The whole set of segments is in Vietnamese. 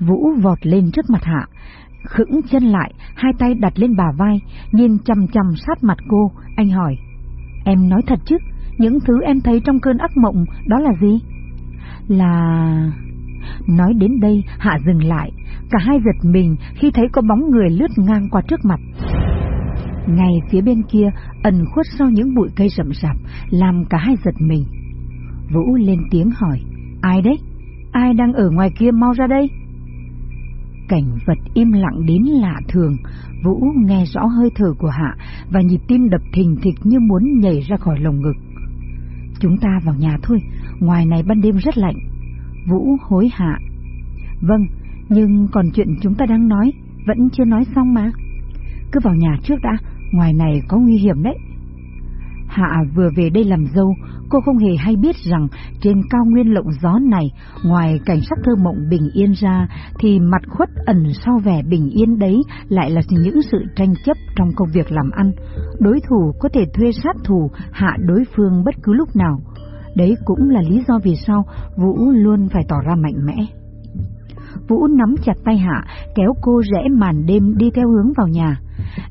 Vũ vọt lên trước mặt Hạ, khững chân lại, hai tay đặt lên bà vai, nhìn chằm chằm sát mặt cô, anh hỏi. Em nói thật chứ, những thứ em thấy trong cơn ác mộng đó là gì? Là... Nói đến đây Hạ dừng lại, cả hai giật mình khi thấy có bóng người lướt ngang qua trước mặt. Ngay phía bên kia, ẩn khuất sau những bụi cây rậm rạp, làm cả hai giật mình. Vũ lên tiếng hỏi, ai đấy? Ai đang ở ngoài kia mau ra đây? Cảnh vật im lặng đến lạ thường, Vũ nghe rõ hơi thở của Hạ và nhịp tim đập thình thịch như muốn nhảy ra khỏi lồng ngực. Chúng ta vào nhà thôi, ngoài này ban đêm rất lạnh. Vũ hối hạ. Vâng, nhưng còn chuyện chúng ta đang nói, vẫn chưa nói xong mà. Cứ vào nhà trước đã, ngoài này có nguy hiểm đấy. Hạ vừa về đây làm dâu, cô không hề hay biết rằng trên cao nguyên lộng gió này, ngoài cảnh sắc thơ mộng bình yên ra, thì mặt khuất ẩn sau vẻ bình yên đấy lại là những sự tranh chấp trong công việc làm ăn. Đối thủ có thể thuê sát thủ hạ đối phương bất cứ lúc nào. Đấy cũng là lý do vì sao Vũ luôn phải tỏ ra mạnh mẽ. Vũ nắm chặt tay Hạ, kéo cô rẽ màn đêm đi theo hướng vào nhà.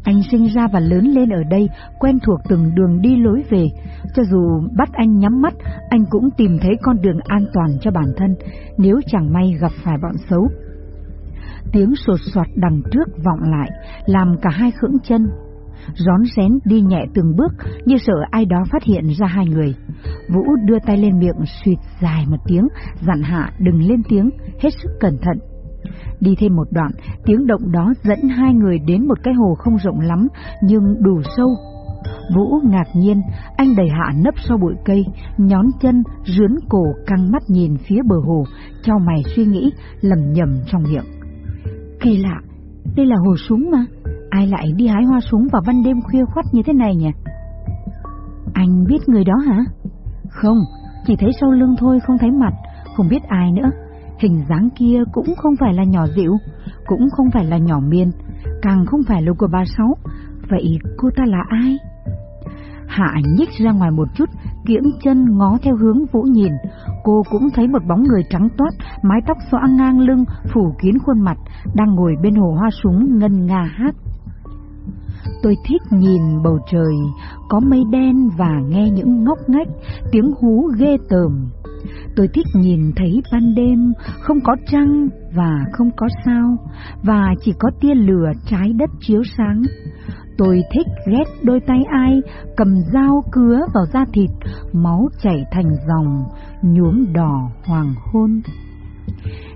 Anh sinh ra và lớn lên ở đây, quen thuộc từng đường đi lối về. Cho dù bắt anh nhắm mắt, anh cũng tìm thấy con đường an toàn cho bản thân, nếu chẳng may gặp phải bọn xấu. Tiếng sột soạt đằng trước vọng lại, làm cả hai khững chân. Rón rén đi nhẹ từng bước như sợ ai đó phát hiện ra hai người. Vũ đưa tay lên miệng suyệt dài một tiếng, dặn hạ đừng lên tiếng, hết sức cẩn thận. Đi thêm một đoạn, tiếng động đó dẫn hai người đến một cái hồ không rộng lắm, nhưng đủ sâu. Vũ ngạc nhiên, anh đẩy hạ nấp sau bụi cây, nhón chân, rướn cổ căng mắt nhìn phía bờ hồ, cho mày suy nghĩ, lầm nhầm trong miệng. Kỳ lạ, đây là hồ súng mà, ai lại đi hái hoa súng vào ban đêm khuya khoắt như thế này nhỉ? Anh biết người đó hả? Không, chỉ thấy sau lưng thôi không thấy mặt, không biết ai nữa. Hình dáng kia cũng không phải là nhỏ dịu, cũng không phải là nhỏ miên, càng không phải là của bà Sáu. Vậy cô ta là ai? Hạ nhích ra ngoài một chút, kiễng chân ngó theo hướng Vũ nhìn. Cô cũng thấy một bóng người trắng toát, mái tóc xõa ngang lưng, phủ kín khuôn mặt, đang ngồi bên hồ hoa súng ngân nga hát. Tôi thích nhìn bầu trời, có mây đen và nghe những ngóc ngách, tiếng hú ghê tởm. Tôi thích nhìn thấy ban đêm không có trăng và không có sao, và chỉ có tia lửa trái đất chiếu sáng. Tôi thích ghét đôi tay ai cầm dao cứa vào da thịt, máu chảy thành dòng, nhuốm đỏ hoàng hôn.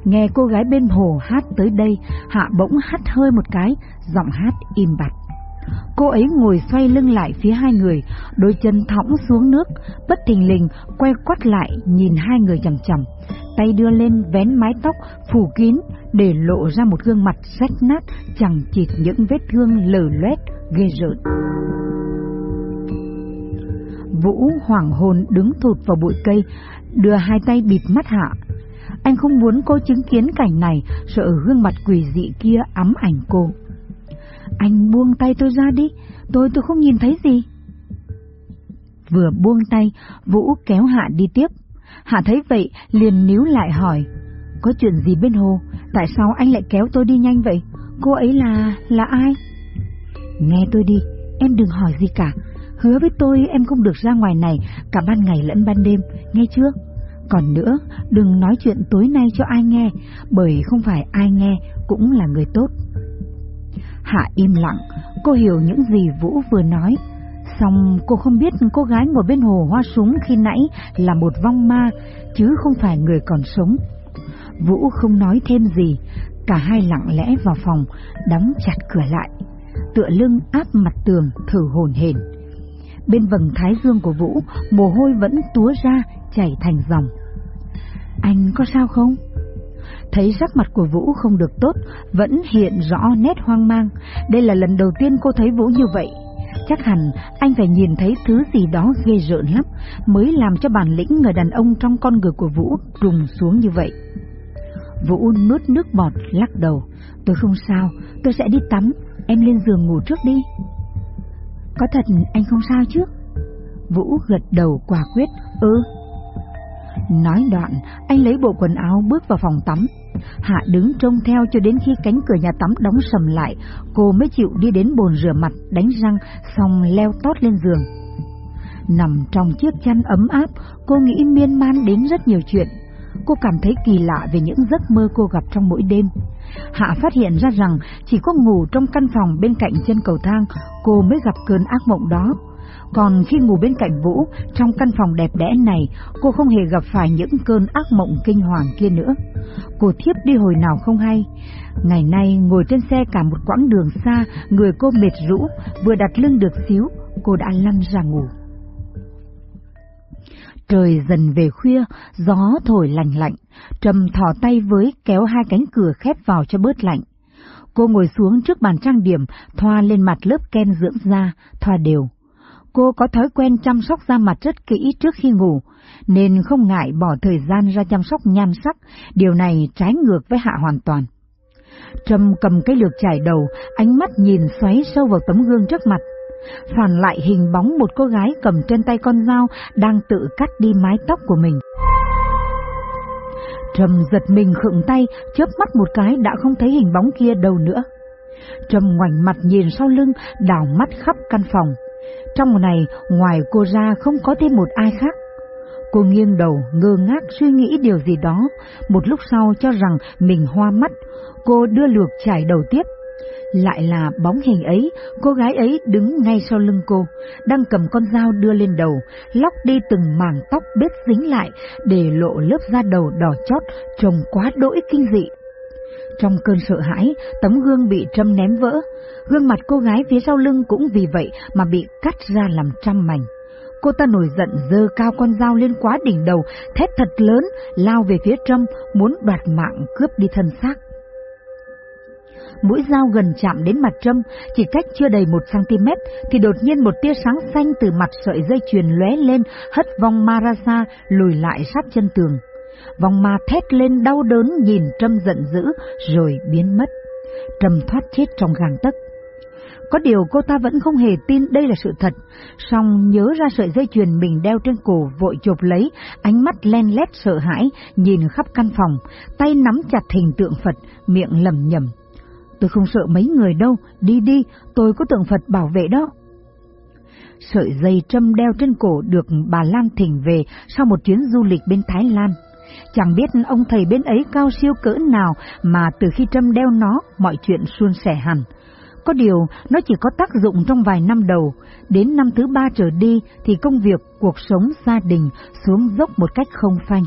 Nghe cô gái bên hồ hát tới đây, Hạ bỗng hắt hơi một cái, giọng hát im bặt. Cô ấy ngồi xoay lưng lại phía hai người, đôi chân thõng xuống nước, bất thình lình quay quắt lại nhìn hai người chằm chằm, tay đưa lên vén mái tóc phủ kín để lộ ra một gương mặt rách nát, chẳng chịt những vết thương lở loét ghê rợn. Vũ hoảng hồn đứng thụt vào bụi cây, đưa hai tay bịt mắt hạ. Anh không muốn cô chứng kiến cảnh này, sợ gương mặt quỷ dị kia ám ảnh cô. Anh buông tay tôi ra đi, tôi tôi không nhìn thấy gì. Vừa buông tay, Vũ kéo Hạ đi tiếp. Hạ thấy vậy, liền níu lại hỏi, có chuyện gì bên hồ, tại sao anh lại kéo tôi đi nhanh vậy? Cô ấy là... là ai? Nghe tôi đi, em đừng hỏi gì cả. Hứa với tôi em không được ra ngoài này cả ban ngày lẫn ban đêm, nghe chưa? Còn nữa, đừng nói chuyện tối nay cho ai nghe, bởi không phải ai nghe cũng là người tốt. Hạ im lặng, cô hiểu những gì Vũ vừa nói. Xong cô không biết cô gái ngồi bên hồ hoa súng khi nãy là một vong ma, chứ không phải người còn sống. Vũ không nói thêm gì, cả hai lặng lẽ vào phòng, đóng chặt cửa lại, tựa lưng áp mặt tường thở hồn hển. Bên vầng thái dương của Vũ, mồ hôi vẫn túa ra, chảy thành dòng. Anh có sao không? Thấy sắc mặt của Vũ không được tốt, vẫn hiện rõ nét hoang mang. Đây là lần đầu tiên cô thấy Vũ như vậy. Chắc hẳn anh phải nhìn thấy thứ gì đó ghê rợn lắm, mới làm cho bản lĩnh người đàn ông trong con người của Vũ trùng xuống như vậy. Vũ nuốt nước bọt, lắc đầu. Tôi không sao, tôi sẽ đi tắm, em lên giường ngủ trước đi. Có thật anh không sao chứ? Vũ gật đầu quả quyết, ừ. Nói đoạn, anh lấy bộ quần áo bước vào phòng tắm, Hạ đứng trông theo cho đến khi cánh cửa nhà tắm đóng sầm lại, cô mới chịu đi đến bồn rửa mặt, đánh răng, xong leo tót lên giường. Nằm trong chiếc chăn ấm áp, cô nghĩ miên man đến rất nhiều chuyện. Cô cảm thấy kỳ lạ về những giấc mơ cô gặp trong mỗi đêm. Hạ phát hiện ra rằng chỉ có ngủ trong căn phòng bên cạnh chân cầu thang, cô mới gặp cơn ác mộng đó. Còn khi ngủ bên cạnh Vũ, trong căn phòng đẹp đẽ này, cô không hề gặp phải những cơn ác mộng kinh hoàng kia nữa. Cô thiếp đi hồi nào không hay. Ngày nay, ngồi trên xe cả một quãng đường xa, người cô mệt rũ, vừa đặt lưng được xíu, cô đã lăn ra ngủ. Trời dần về khuya, gió thổi lạnh lạnh, Trầm thỏ tay với kéo hai cánh cửa khép vào cho bớt lạnh. Cô ngồi xuống trước bàn trang điểm, thoa lên mặt lớp kem dưỡng da, thoa đều. Cô có thói quen chăm sóc da mặt rất kỹ trước khi ngủ, nên không ngại bỏ thời gian ra chăm sóc nhan sắc, điều này trái ngược với Hạ hoàn toàn. Trâm cầm cái lược chải đầu, ánh mắt nhìn xoáy sâu vào tấm gương trước mặt. Phản lại hình bóng một cô gái cầm trên tay con dao đang tự cắt đi mái tóc của mình. Trầm giật mình khựng tay, chớp mắt một cái đã không thấy hình bóng kia đâu nữa. Trầm ngoảnh mặt nhìn sau lưng, đảo mắt khắp căn phòng. Trong này, ngoài cô ra không có thêm một ai khác. Cô nghiêng đầu, ngơ ngác suy nghĩ điều gì đó, một lúc sau cho rằng mình hoa mắt, cô đưa lược trải đầu tiếp. Lại là bóng hình ấy, cô gái ấy đứng ngay sau lưng cô, đang cầm con dao đưa lên đầu, lóc đi từng mảng tóc bết dính lại, để lộ lớp da đầu đỏ chót, trông quá đỗi kinh dị. Trong cơn sợ hãi, tấm gương bị trâm ném vỡ, gương mặt cô gái phía sau lưng cũng vì vậy mà bị cắt ra làm trăm mảnh. Cô ta nổi giận dơ cao con dao lên quá đỉnh đầu, thét thật lớn, lao về phía Trâm, muốn đoạt mạng cướp đi thân xác. Mũi dao gần chạm đến mặt Trâm, chỉ cách chưa đầy một cm, thì đột nhiên một tia sáng xanh từ mặt sợi dây chuyền lóe lên, hất vong Marasa lùi lại sát chân tường. Vòng ma thét lên đau đớn nhìn Trâm giận dữ rồi biến mất. Trâm thoát chết trong gang tấc. Có điều cô ta vẫn không hề tin đây là sự thật, song nhớ ra sợi dây chuyền mình đeo trên cổ vội chụp lấy, ánh mắt len lét sợ hãi, nhìn khắp căn phòng, tay nắm chặt hình tượng Phật, miệng lầm nhầm. Tôi không sợ mấy người đâu, đi đi, tôi có tượng Phật bảo vệ đó. Sợi dây trâm đeo trên cổ được bà Lan thỉnh về sau một chuyến du lịch bên Thái Lan. Chẳng biết ông thầy bên ấy cao siêu cỡ nào mà từ khi trâm đeo nó, mọi chuyện suôn sẻ hẳn. Có điều, nó chỉ có tác dụng trong vài năm đầu, đến năm thứ ba trở đi thì công việc, cuộc sống, gia đình xuống dốc một cách không phanh.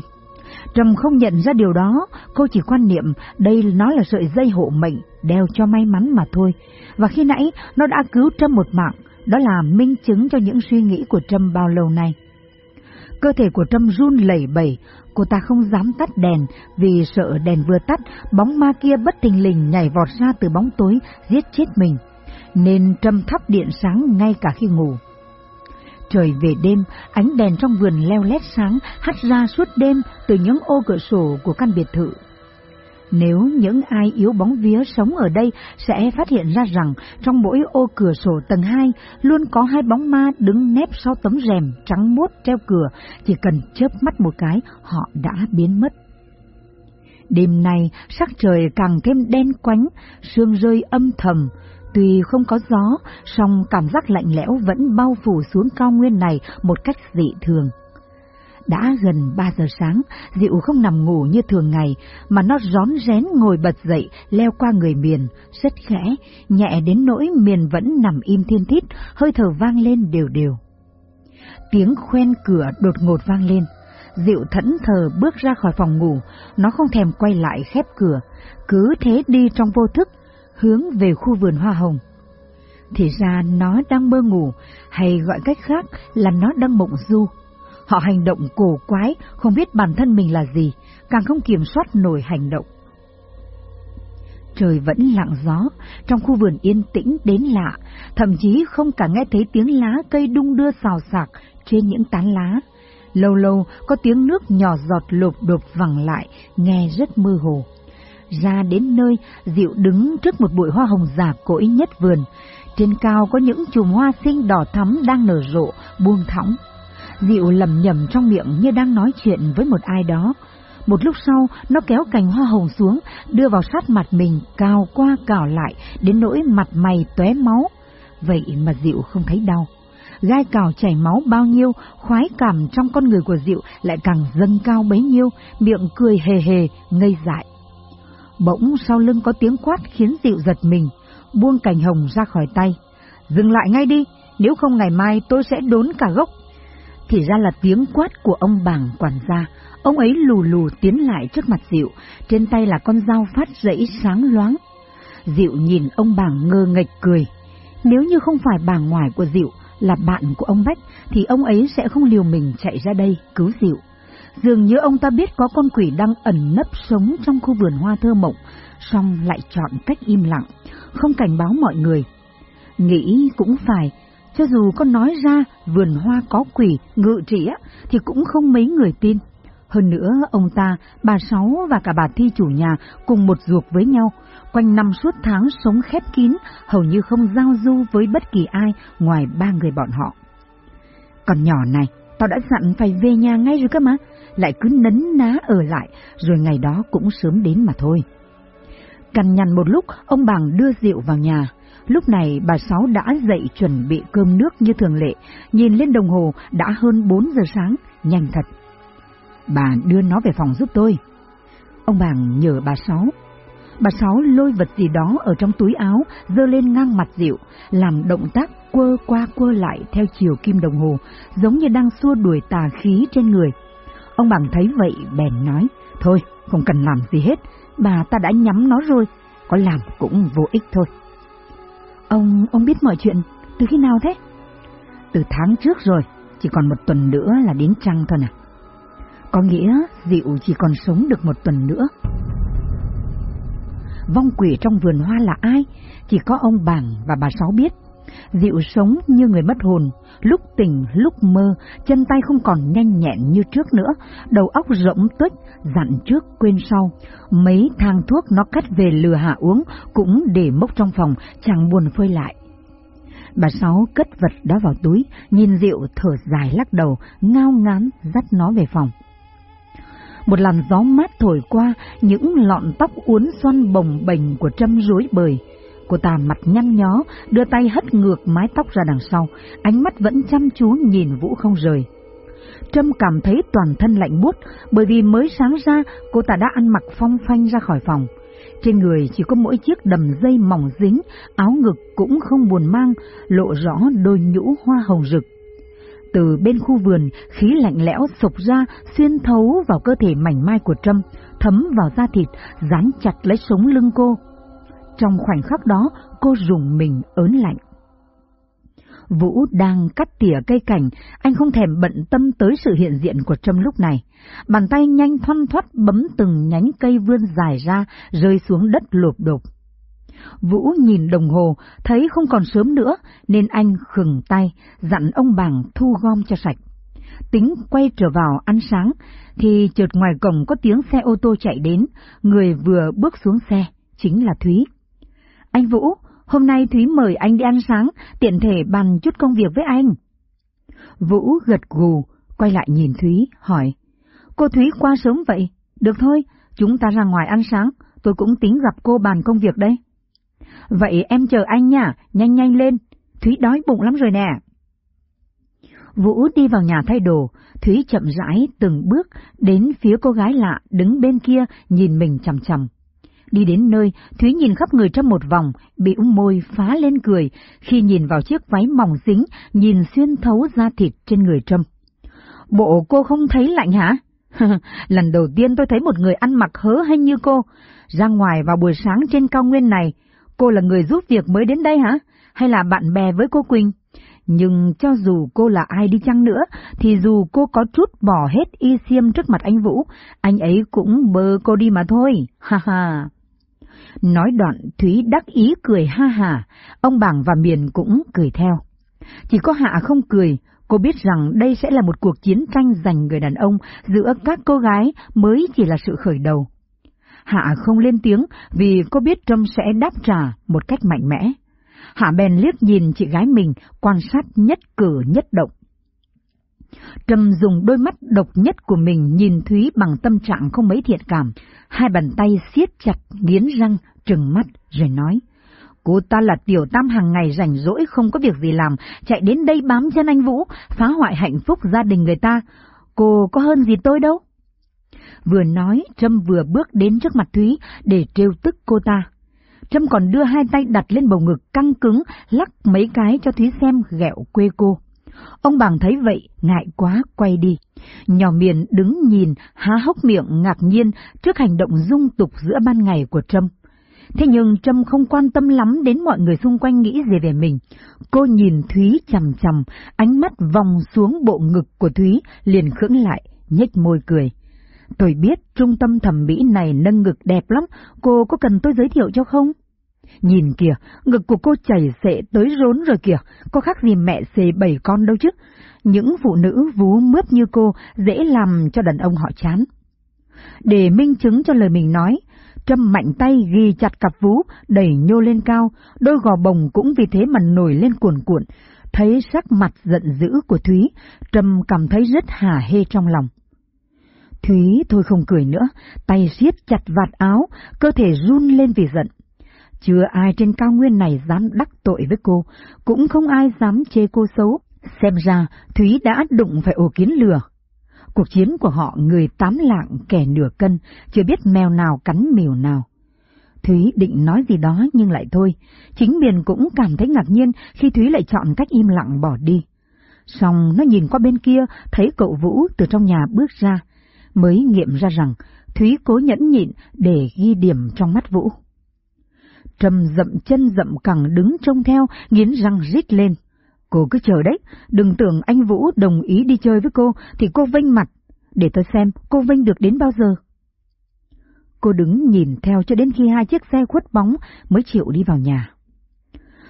Trầm không nhận ra điều đó, cô chỉ quan niệm đây nó là sợi dây hộ mệnh, đeo cho may mắn mà thôi. Và khi nãy nó đã cứu Trâm một mạng, đó là minh chứng cho những suy nghĩ của Trâm bao lâu nay. Cơ thể của Trâm run lẩy bẩy, cô ta không dám tắt đèn vì sợ đèn vừa tắt, bóng ma kia bất tình lình nhảy vọt ra từ bóng tối, giết chết mình. Nên Trâm thắp điện sáng ngay cả khi ngủ. Trời về đêm, ánh đèn trong vườn leo lét sáng hắt ra suốt đêm từ những ô cửa sổ của căn biệt thự. Nếu những ai yếu bóng vía sống ở đây sẽ phát hiện ra rằng trong mỗi ô cửa sổ tầng 2 luôn có hai bóng ma đứng nép sau tấm rèm trắng muốt treo cửa, chỉ cần chớp mắt một cái họ đã biến mất. Đêm nay sắc trời càng thêm đen quánh, sương rơi âm thầm, Tuy không có gió, song cảm giác lạnh lẽo vẫn bao phủ xuống cao nguyên này một cách dị thường. Đã gần 3 giờ sáng, Diệu không nằm ngủ như thường ngày, mà nó rón rén ngồi bật dậy, leo qua người miền, rất khẽ, nhẹ đến nỗi miền vẫn nằm im thiên thít, hơi thở vang lên đều đều. Tiếng khoen cửa đột ngột vang lên. Diệu thẫn thờ bước ra khỏi phòng ngủ, nó không thèm quay lại khép cửa, cứ thế đi trong vô thức, hướng về khu vườn hoa hồng. Thì ra nó đang mơ ngủ, hay gọi cách khác là nó đang mộng du. Họ hành động cổ quái, không biết bản thân mình là gì, càng không kiểm soát nổi hành động. Trời vẫn lặng gió, trong khu vườn yên tĩnh đến lạ, thậm chí không cả nghe thấy tiếng lá cây đung đưa xào xạc trên những tán lá. Lâu lâu có tiếng nước nhỏ giọt lộp đột vẳng lại, nghe rất mơ hồ. Ra đến nơi, Diệu đứng trước một bụi hoa hồng giả cỗi nhất vườn. Trên cao có những chùm hoa xinh đỏ thắm đang nở rộ, buông thõng. Diệu lầm nhầm trong miệng như đang nói chuyện với một ai đó. Một lúc sau, nó kéo cành hoa hồng xuống, đưa vào sát mặt mình, cào qua cào lại, đến nỗi mặt mày tóe máu. Vậy mà Diệu không thấy đau. Gai cào chảy máu bao nhiêu, khoái cảm trong con người của Diệu lại càng dâng cao bấy nhiêu, miệng cười hề hề, ngây dại. Bỗng sau lưng có tiếng quát khiến Diệu giật mình, buông cành hồng ra khỏi tay. Dừng lại ngay đi, nếu không ngày mai tôi sẽ đốn cả gốc. Thì ra là tiếng quát của ông bảng quản gia, ông ấy lù lù tiến lại trước mặt Diệu, trên tay là con dao phát rẫy sáng loáng. Diệu nhìn ông bảng ngơ nghệch cười. Nếu như không phải bà ngoài của Diệu là bạn của ông Bách, thì ông ấy sẽ không liều mình chạy ra đây cứu Diệu. Dường như ông ta biết có con quỷ đang ẩn nấp sống trong khu vườn hoa thơ mộng, song lại chọn cách im lặng, không cảnh báo mọi người. Nghĩ cũng phải, cho dù con nói ra vườn hoa có quỷ, ngự trị á, thì cũng không mấy người tin. Hơn nữa, ông ta, bà Sáu và cả bà Thi chủ nhà cùng một ruột với nhau, quanh năm suốt tháng sống khép kín, hầu như không giao du với bất kỳ ai ngoài ba người bọn họ. Còn nhỏ này, tao đã dặn phải về nhà ngay rồi cơ mà, lại cứ nấn ná ở lại, rồi ngày đó cũng sớm đến mà thôi. Cằn nhằn một lúc, ông bằng đưa rượu vào nhà. Lúc này bà Sáu đã dậy chuẩn bị cơm nước như thường lệ, nhìn lên đồng hồ đã hơn 4 giờ sáng, nhanh thật. Bà đưa nó về phòng giúp tôi. Ông bàng nhờ bà Sáu. Bà Sáu lôi vật gì đó ở trong túi áo, dơ lên ngang mặt rượu, làm động tác quơ qua quơ lại theo chiều kim đồng hồ, giống như đang xua đuổi tà khí trên người. Ông bàng thấy vậy bèn nói, thôi, không cần làm gì hết, bà ta đã nhắm nó rồi, có làm cũng vô ích thôi. Ông, ông biết mọi chuyện, từ khi nào thế? Từ tháng trước rồi, chỉ còn một tuần nữa là đến trăng thôi nè. Có nghĩa Diệu chỉ còn sống được một tuần nữa. Vong quỷ trong vườn hoa là ai? Chỉ có ông bảng và bà Sáu biết. Diệu sống như người mất hồn, lúc tỉnh lúc mơ, chân tay không còn nhanh nhẹn như trước nữa, đầu óc rỗng tuếch, dặn trước quên sau. Mấy thang thuốc nó cắt về lừa hạ uống cũng để mốc trong phòng, chẳng buồn phơi lại. Bà Sáu cất vật đó vào túi, nhìn Diệu thở dài lắc đầu, ngao ngán dắt nó về phòng. Một làn gió mát thổi qua, những lọn tóc uốn xoăn bồng bềnh của Trâm rối bời. Cô ta mặt nhăn nhó, đưa tay hất ngược mái tóc ra đằng sau, ánh mắt vẫn chăm chú nhìn Vũ không rời. Trâm cảm thấy toàn thân lạnh buốt, bởi vì mới sáng ra cô ta đã ăn mặc phong phanh ra khỏi phòng. Trên người chỉ có mỗi chiếc đầm dây mỏng dính, áo ngực cũng không buồn mang, lộ rõ đôi nhũ hoa hồng rực. Từ bên khu vườn, khí lạnh lẽo sộc ra, xuyên thấu vào cơ thể mảnh mai của Trâm, thấm vào da thịt, dán chặt lấy sống lưng cô. Trong khoảnh khắc đó, cô rùng mình ớn lạnh. Vũ đang cắt tỉa cây cảnh, anh không thèm bận tâm tới sự hiện diện của Trâm lúc này. Bàn tay nhanh thoăn thoắt bấm từng nhánh cây vươn dài ra, rơi xuống đất lộp đột. Vũ nhìn đồng hồ, thấy không còn sớm nữa, nên anh khừng tay, dặn ông bàng thu gom cho sạch. Tính quay trở vào ăn sáng, thì chợt ngoài cổng có tiếng xe ô tô chạy đến, người vừa bước xuống xe, chính là Thúy. Anh Vũ, hôm nay Thúy mời anh đi ăn sáng, tiện thể bàn chút công việc với anh. Vũ gật gù, quay lại nhìn Thúy, hỏi. Cô Thúy qua sớm vậy? Được thôi, chúng ta ra ngoài ăn sáng, tôi cũng tính gặp cô bàn công việc đây. Vậy em chờ anh nha, nhanh nhanh lên, Thúy đói bụng lắm rồi nè. Vũ đi vào nhà thay đồ, Thúy chậm rãi từng bước đến phía cô gái lạ đứng bên kia nhìn mình chầm chầm. Đi đến nơi, Thúy nhìn khắp người trong một vòng, bĩu môi phá lên cười khi nhìn vào chiếc váy mỏng dính, nhìn xuyên thấu da thịt trên người Trâm. Bộ cô không thấy lạnh hả? Lần đầu tiên tôi thấy một người ăn mặc hớ hay như cô. Ra ngoài vào buổi sáng trên cao nguyên này, cô là người giúp việc mới đến đây hả? Hay là bạn bè với cô Quỳnh? Nhưng cho dù cô là ai đi chăng nữa, thì dù cô có chút bỏ hết y xiêm trước mặt anh Vũ, anh ấy cũng bơ cô đi mà thôi, ha ha. Nói đoạn Thúy đắc ý cười ha hà, ông Bảng và Miền cũng cười theo. Chỉ có Hạ không cười, cô biết rằng đây sẽ là một cuộc chiến tranh giành người đàn ông giữa các cô gái mới chỉ là sự khởi đầu. Hạ không lên tiếng vì cô biết Trâm sẽ đáp trả một cách mạnh mẽ. Hạ bèn liếc nhìn chị gái mình, quan sát nhất cử nhất động. Trầm dùng đôi mắt độc nhất của mình nhìn Thúy bằng tâm trạng không mấy thiện cảm, hai bàn tay siết chặt, nghiến răng, trừng mắt, rồi nói. Cô ta là tiểu tam hàng ngày rảnh rỗi không có việc gì làm, chạy đến đây bám chân anh Vũ, phá hoại hạnh phúc gia đình người ta. Cô có hơn gì tôi đâu. Vừa nói, Trâm vừa bước đến trước mặt Thúy để trêu tức cô ta. Trâm còn đưa hai tay đặt lên bầu ngực căng cứng, lắc mấy cái cho Thúy xem ghẹo quê cô. Ông bằng thấy vậy, ngại quá, quay đi. Nhỏ miền đứng nhìn, há hốc miệng ngạc nhiên trước hành động dung tục giữa ban ngày của Trâm. Thế nhưng Trâm không quan tâm lắm đến mọi người xung quanh nghĩ gì về mình. Cô nhìn Thúy chằm chằm, ánh mắt vòng xuống bộ ngực của Thúy, liền khững lại, nhếch môi cười. Tôi biết trung tâm thẩm mỹ này nâng ngực đẹp lắm, cô có cần tôi giới thiệu cho không? Nhìn kìa, ngực của cô chảy xệ tới rốn rồi kìa, có khác gì mẹ xề bảy con đâu chứ. Những phụ nữ vú mướp như cô dễ làm cho đàn ông họ chán. Để minh chứng cho lời mình nói, Trâm mạnh tay ghi chặt cặp vú, đẩy nhô lên cao, đôi gò bồng cũng vì thế mà nổi lên cuồn cuộn. Thấy sắc mặt giận dữ của Thúy, Trâm cảm thấy rất hả hê trong lòng. Thúy thôi không cười nữa, tay siết chặt vạt áo, cơ thể run lên vì giận. Chưa ai trên cao nguyên này dám đắc tội với cô, cũng không ai dám chê cô xấu. Xem ra Thúy đã đụng phải ổ kiến lừa. Cuộc chiến của họ người tám lạng kẻ nửa cân, chưa biết mèo nào cắn mèo nào. Thúy định nói gì đó nhưng lại thôi, chính Miền cũng cảm thấy ngạc nhiên khi Thúy lại chọn cách im lặng bỏ đi. Xong nó nhìn qua bên kia, thấy cậu Vũ từ trong nhà bước ra, mới nghiệm ra rằng Thúy cố nhẫn nhịn để ghi điểm trong mắt Vũ. Trầm dậm chân dậm cẳng đứng trông theo, nghiến răng rít lên. Cô cứ chờ đấy, đừng tưởng anh Vũ đồng ý đi chơi với cô thì cô vênh mặt, để tôi xem cô vênh được đến bao giờ. Cô đứng nhìn theo cho đến khi hai chiếc xe khuất bóng mới chịu đi vào nhà.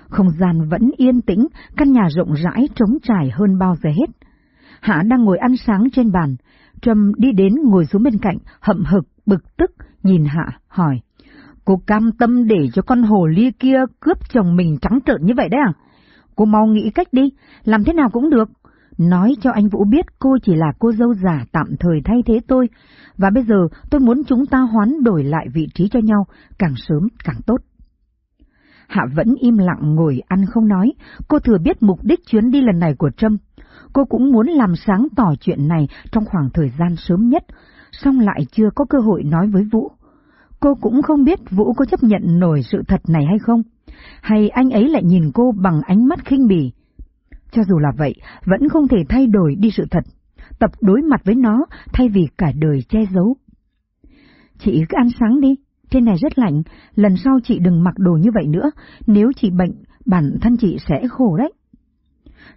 Không gian vẫn yên tĩnh, căn nhà rộng rãi trống trải hơn bao giờ hết. Hạ đang ngồi ăn sáng trên bàn, Trâm đi đến ngồi xuống bên cạnh, hậm hực, bực tức, nhìn Hạ, hỏi. Cô cam tâm để cho con hồ ly kia cướp chồng mình trắng trợn như vậy đấy à? Cô mau nghĩ cách đi, làm thế nào cũng được. Nói cho anh Vũ biết cô chỉ là cô dâu giả tạm thời thay thế tôi, và bây giờ tôi muốn chúng ta hoán đổi lại vị trí cho nhau, càng sớm càng tốt. Hạ vẫn im lặng ngồi ăn không nói, cô thừa biết mục đích chuyến đi lần này của Trâm. Cô cũng muốn làm sáng tỏ chuyện này trong khoảng thời gian sớm nhất, song lại chưa có cơ hội nói với Vũ. Cô cũng không biết Vũ có chấp nhận nổi sự thật này hay không, hay anh ấy lại nhìn cô bằng ánh mắt khinh bỉ. Cho dù là vậy, vẫn không thể thay đổi đi sự thật, tập đối mặt với nó thay vì cả đời che giấu. Chị cứ ăn sáng đi, trên này rất lạnh, lần sau chị đừng mặc đồ như vậy nữa, nếu chị bệnh, bản thân chị sẽ khổ đấy.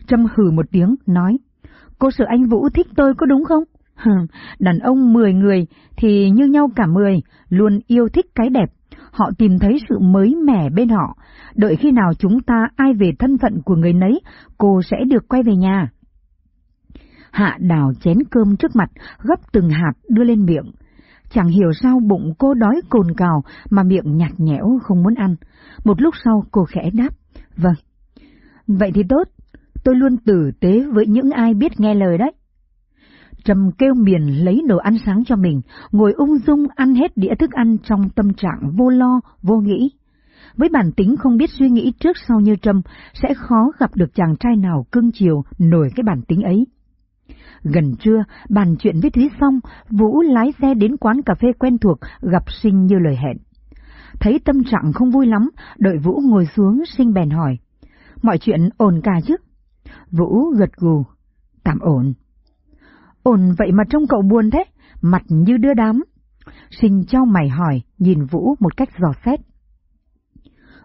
Trâm hừ một tiếng, nói, cô sợ anh Vũ thích tôi có đúng không? Đàn ông mười người thì như nhau cả mười, luôn yêu thích cái đẹp. Họ tìm thấy sự mới mẻ bên họ. Đợi khi nào chúng ta ai về thân phận của người nấy, cô sẽ được quay về nhà. Hạ đào chén cơm trước mặt, gấp từng hạt đưa lên miệng. Chẳng hiểu sao bụng cô đói cồn cào mà miệng nhạt nhẽo không muốn ăn. Một lúc sau cô khẽ đáp, vâng. Vậy thì tốt, tôi luôn tử tế với những ai biết nghe lời đấy. Trầm kêu miền lấy đồ ăn sáng cho mình, ngồi ung dung ăn hết đĩa thức ăn trong tâm trạng vô lo, vô nghĩ. Với bản tính không biết suy nghĩ trước sau như Trâm, sẽ khó gặp được chàng trai nào cưng chiều nổi cái bản tính ấy. Gần trưa, bàn chuyện với Thúy xong, Vũ lái xe đến quán cà phê quen thuộc, gặp Sinh như lời hẹn. Thấy tâm trạng không vui lắm, đợi Vũ ngồi xuống, Sinh bèn hỏi. Mọi chuyện ổn cả chứ? Vũ gật gù. Tạm ổn. Ổn vậy mà trông cậu buồn thế, mặt như đưa đám. Sinh cho mày hỏi, nhìn Vũ một cách dò xét.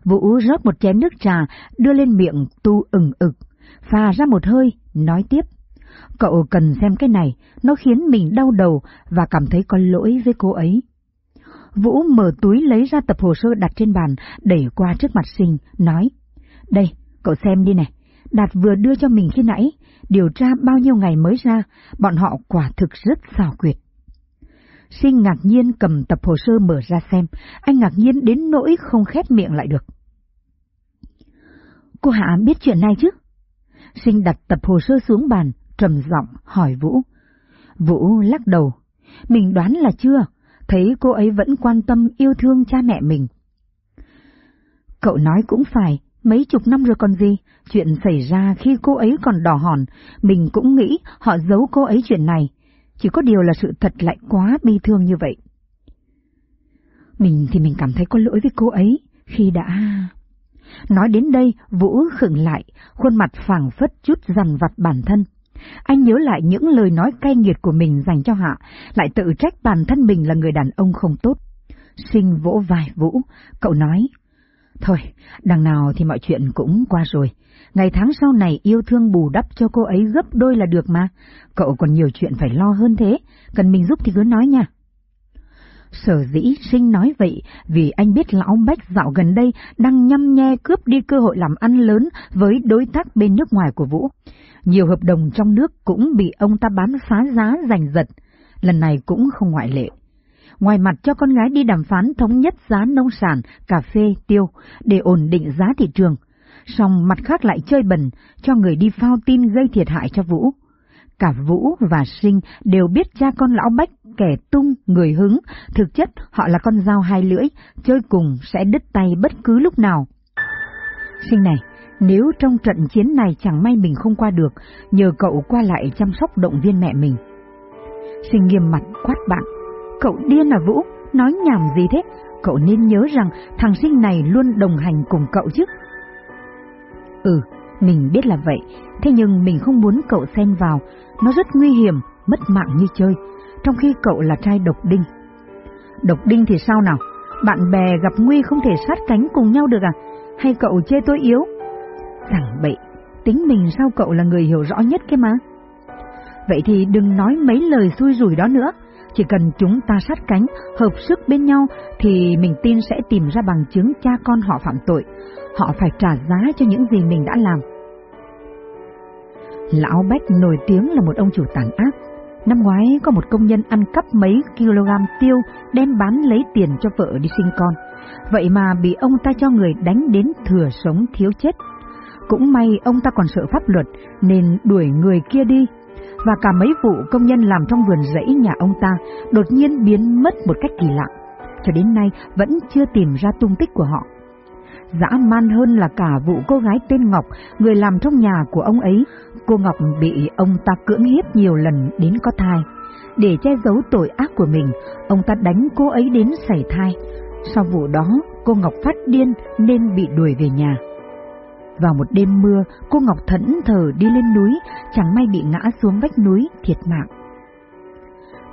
Vũ rót một chén nước trà, đưa lên miệng tu ừng ực, pha ra một hơi, nói tiếp. Cậu cần xem cái này, nó khiến mình đau đầu và cảm thấy có lỗi với cô ấy. Vũ mở túi lấy ra tập hồ sơ đặt trên bàn, đẩy qua trước mặt Sinh, nói. Đây, cậu xem đi này, Đạt vừa đưa cho mình khi nãy, điều tra bao nhiêu ngày mới ra, bọn họ quả thực rất xảo quyệt. Sinh ngạc nhiên cầm tập hồ sơ mở ra xem, anh ngạc nhiên đến nỗi không khép miệng lại được. Cô Hạ biết chuyện này chứ? Sinh đặt tập hồ sơ xuống bàn, trầm giọng hỏi Vũ. Vũ lắc đầu. Mình đoán là chưa, thấy cô ấy vẫn quan tâm yêu thương cha mẹ mình. Cậu nói cũng phải, mấy chục năm rồi còn gì, chuyện xảy ra khi cô ấy còn đỏ hòn, mình cũng nghĩ họ giấu cô ấy chuyện này, chỉ có điều là sự thật lại quá bi thương như vậy. Mình thì mình cảm thấy có lỗi với cô ấy khi đã... Nói đến đây, Vũ khựng lại, khuôn mặt phẳng phất chút dằn vặt bản thân. Anh nhớ lại những lời nói cay nghiệt của mình dành cho Hạ, lại tự trách bản thân mình là người đàn ông không tốt. Sinh vỗ vai Vũ, cậu nói, Thôi, đằng nào thì mọi chuyện cũng qua rồi. Ngày tháng sau này yêu thương bù đắp cho cô ấy gấp đôi là được mà. Cậu còn nhiều chuyện phải lo hơn thế, cần mình giúp thì cứ nói nha. Sở dĩ sinh nói vậy vì anh biết lão Bách dạo gần đây đang nhăm nhe cướp đi cơ hội làm ăn lớn với đối tác bên nước ngoài của Vũ. Nhiều hợp đồng trong nước cũng bị ông ta bán phá giá giành giật, lần này cũng không ngoại lệ. Ngoài mặt cho con gái đi đàm phán thống nhất giá nông sản, cà phê, tiêu để ổn định giá thị trường, song mặt khác lại chơi bẩn cho người đi phao tin gây thiệt hại cho Vũ. Cả Vũ và Sinh đều biết cha con lão Bách kẻ tung, người hứng, thực chất họ là con dao hai lưỡi, chơi cùng sẽ đứt tay bất cứ lúc nào. Sinh này, nếu trong trận chiến này chẳng may mình không qua được, nhờ cậu qua lại chăm sóc động viên mẹ mình. Sinh nghiêm mặt quát bạn, cậu điên à Vũ, nói nhảm gì thế, cậu nên nhớ rằng thằng sinh này luôn đồng hành cùng cậu chứ. Ừ, mình biết là vậy, thế nhưng mình không muốn cậu xen vào, nó rất nguy hiểm, mất mạng như chơi, trong khi cậu là trai độc đinh. Độc đinh thì sao nào? Bạn bè gặp nguy không thể sát cánh cùng nhau được à? Hay cậu chê tôi yếu? Rằng bậy, tính mình sao cậu là người hiểu rõ nhất cái mà. Vậy thì đừng nói mấy lời xui rủi đó nữa. Chỉ cần chúng ta sát cánh, hợp sức bên nhau thì mình tin sẽ tìm ra bằng chứng cha con họ phạm tội. Họ phải trả giá cho những gì mình đã làm. Lão Bách nổi tiếng là một ông chủ tàn ác. Năm ngoái có một công nhân ăn cắp mấy kg tiêu đem bán lấy tiền cho vợ đi sinh con. Vậy mà bị ông ta cho người đánh đến thừa sống thiếu chết. Cũng may ông ta còn sợ pháp luật nên đuổi người kia đi. Và cả mấy vụ công nhân làm trong vườn rẫy nhà ông ta đột nhiên biến mất một cách kỳ lạ. Cho đến nay vẫn chưa tìm ra tung tích của họ. Dã man hơn là cả vụ cô gái tên Ngọc, người làm trong nhà của ông ấy. Cô Ngọc bị ông ta cưỡng hiếp nhiều lần đến có thai. Để che giấu tội ác của mình, ông ta đánh cô ấy đến sảy thai. Sau vụ đó, cô Ngọc phát điên nên bị đuổi về nhà. Vào một đêm mưa, cô Ngọc thẫn thờ đi lên núi, chẳng may bị ngã xuống vách núi, thiệt mạng.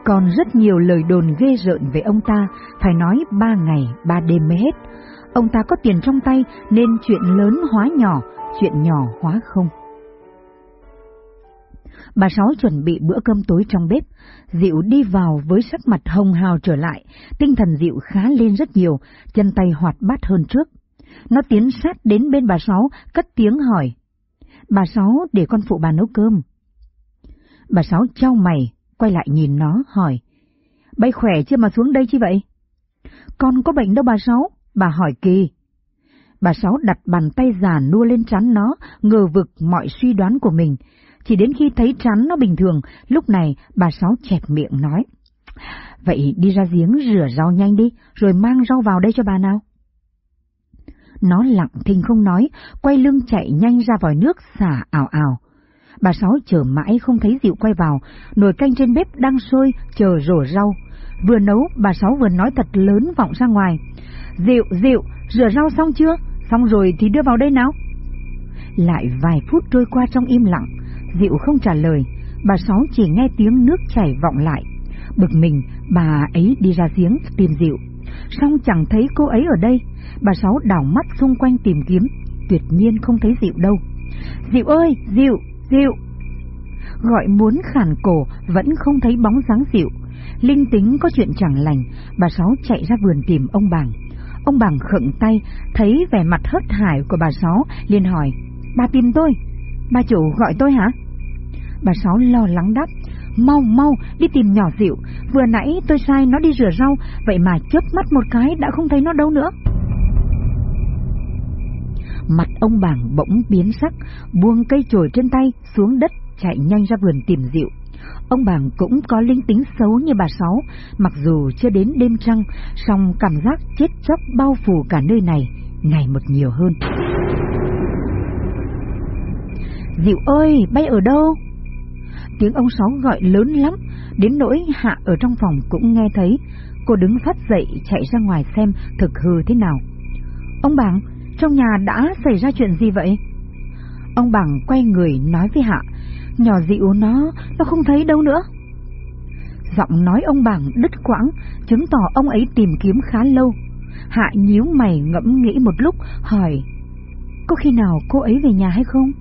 Còn rất nhiều lời đồn ghê rợn về ông ta, phải nói ba ngày, ba đêm mới hết. Ông ta có tiền trong tay nên chuyện lớn hóa nhỏ, chuyện nhỏ hóa không. Bà Sáu chuẩn bị bữa cơm tối trong bếp, Diệu đi vào với sắc mặt hồng hào trở lại, tinh thần Diệu khá lên rất nhiều, chân tay hoạt bát hơn trước. Nó tiến sát đến bên bà Sáu, cất tiếng hỏi. Bà Sáu để con phụ bà nấu cơm. Bà Sáu trao mày, quay lại nhìn nó, hỏi. Bay khỏe chưa mà xuống đây chi vậy? Con có bệnh đâu bà Sáu, bà hỏi kỳ. Bà Sáu đặt bàn tay già nua lên trán nó, ngờ vực mọi suy đoán của mình. Chỉ đến khi thấy trán nó bình thường, lúc này bà Sáu chẹp miệng nói. Vậy đi ra giếng rửa rau nhanh đi, rồi mang rau vào đây cho bà nào. Nó lặng thinh không nói, quay lưng chạy nhanh ra vòi nước xả ảo ảo. Bà Sáu chờ mãi không thấy Diệu quay vào, nồi canh trên bếp đang sôi, chờ rổ rau. Vừa nấu, bà Sáu vừa nói thật lớn vọng ra ngoài. Diệu, Diệu, rửa rau xong chưa? Xong rồi thì đưa vào đây nào. Lại vài phút trôi qua trong im lặng, Diệu không trả lời, bà Sáu chỉ nghe tiếng nước chảy vọng lại. Bực mình, bà ấy đi ra giếng tìm Diệu. Xong chẳng thấy cô ấy ở đây, bà Sáu đảo mắt xung quanh tìm kiếm, tuyệt nhiên không thấy Diệu đâu. Diệu ơi, Diệu, Diệu! Gọi muốn khản cổ vẫn không thấy bóng dáng Diệu. Linh tính có chuyện chẳng lành, bà Sáu chạy ra vườn tìm ông Bàng. Ông Bàng khựng tay, thấy vẻ mặt hớt hải của bà Sáu, liền hỏi, bà tìm tôi, bà chủ gọi tôi hả? Bà Sáu lo lắng đáp, mau mau đi tìm nhỏ dịu, vừa nãy tôi sai nó đi rửa rau, vậy mà chớp mắt một cái đã không thấy nó đâu nữa. Mặt ông bảng bỗng biến sắc, buông cây chổi trên tay xuống đất, chạy nhanh ra vườn tìm Diệu. Ông bàng cũng có linh tính xấu như bà Sáu, mặc dù chưa đến đêm trăng, song cảm giác chết chóc bao phủ cả nơi này, ngày một nhiều hơn. Diệu ơi, bay ở đâu? Tiếng ông Sáu gọi lớn lắm, đến nỗi Hạ ở trong phòng cũng nghe thấy. Cô đứng phát dậy chạy ra ngoài xem thực hư thế nào. Ông bảng trong nhà đã xảy ra chuyện gì vậy? Ông bảng quay người nói với Hạ, nhỏ dịu nó, nó không thấy đâu nữa. Giọng nói ông bảng đứt quãng, chứng tỏ ông ấy tìm kiếm khá lâu. Hạ nhíu mày ngẫm nghĩ một lúc, hỏi, có khi nào cô ấy về nhà hay không?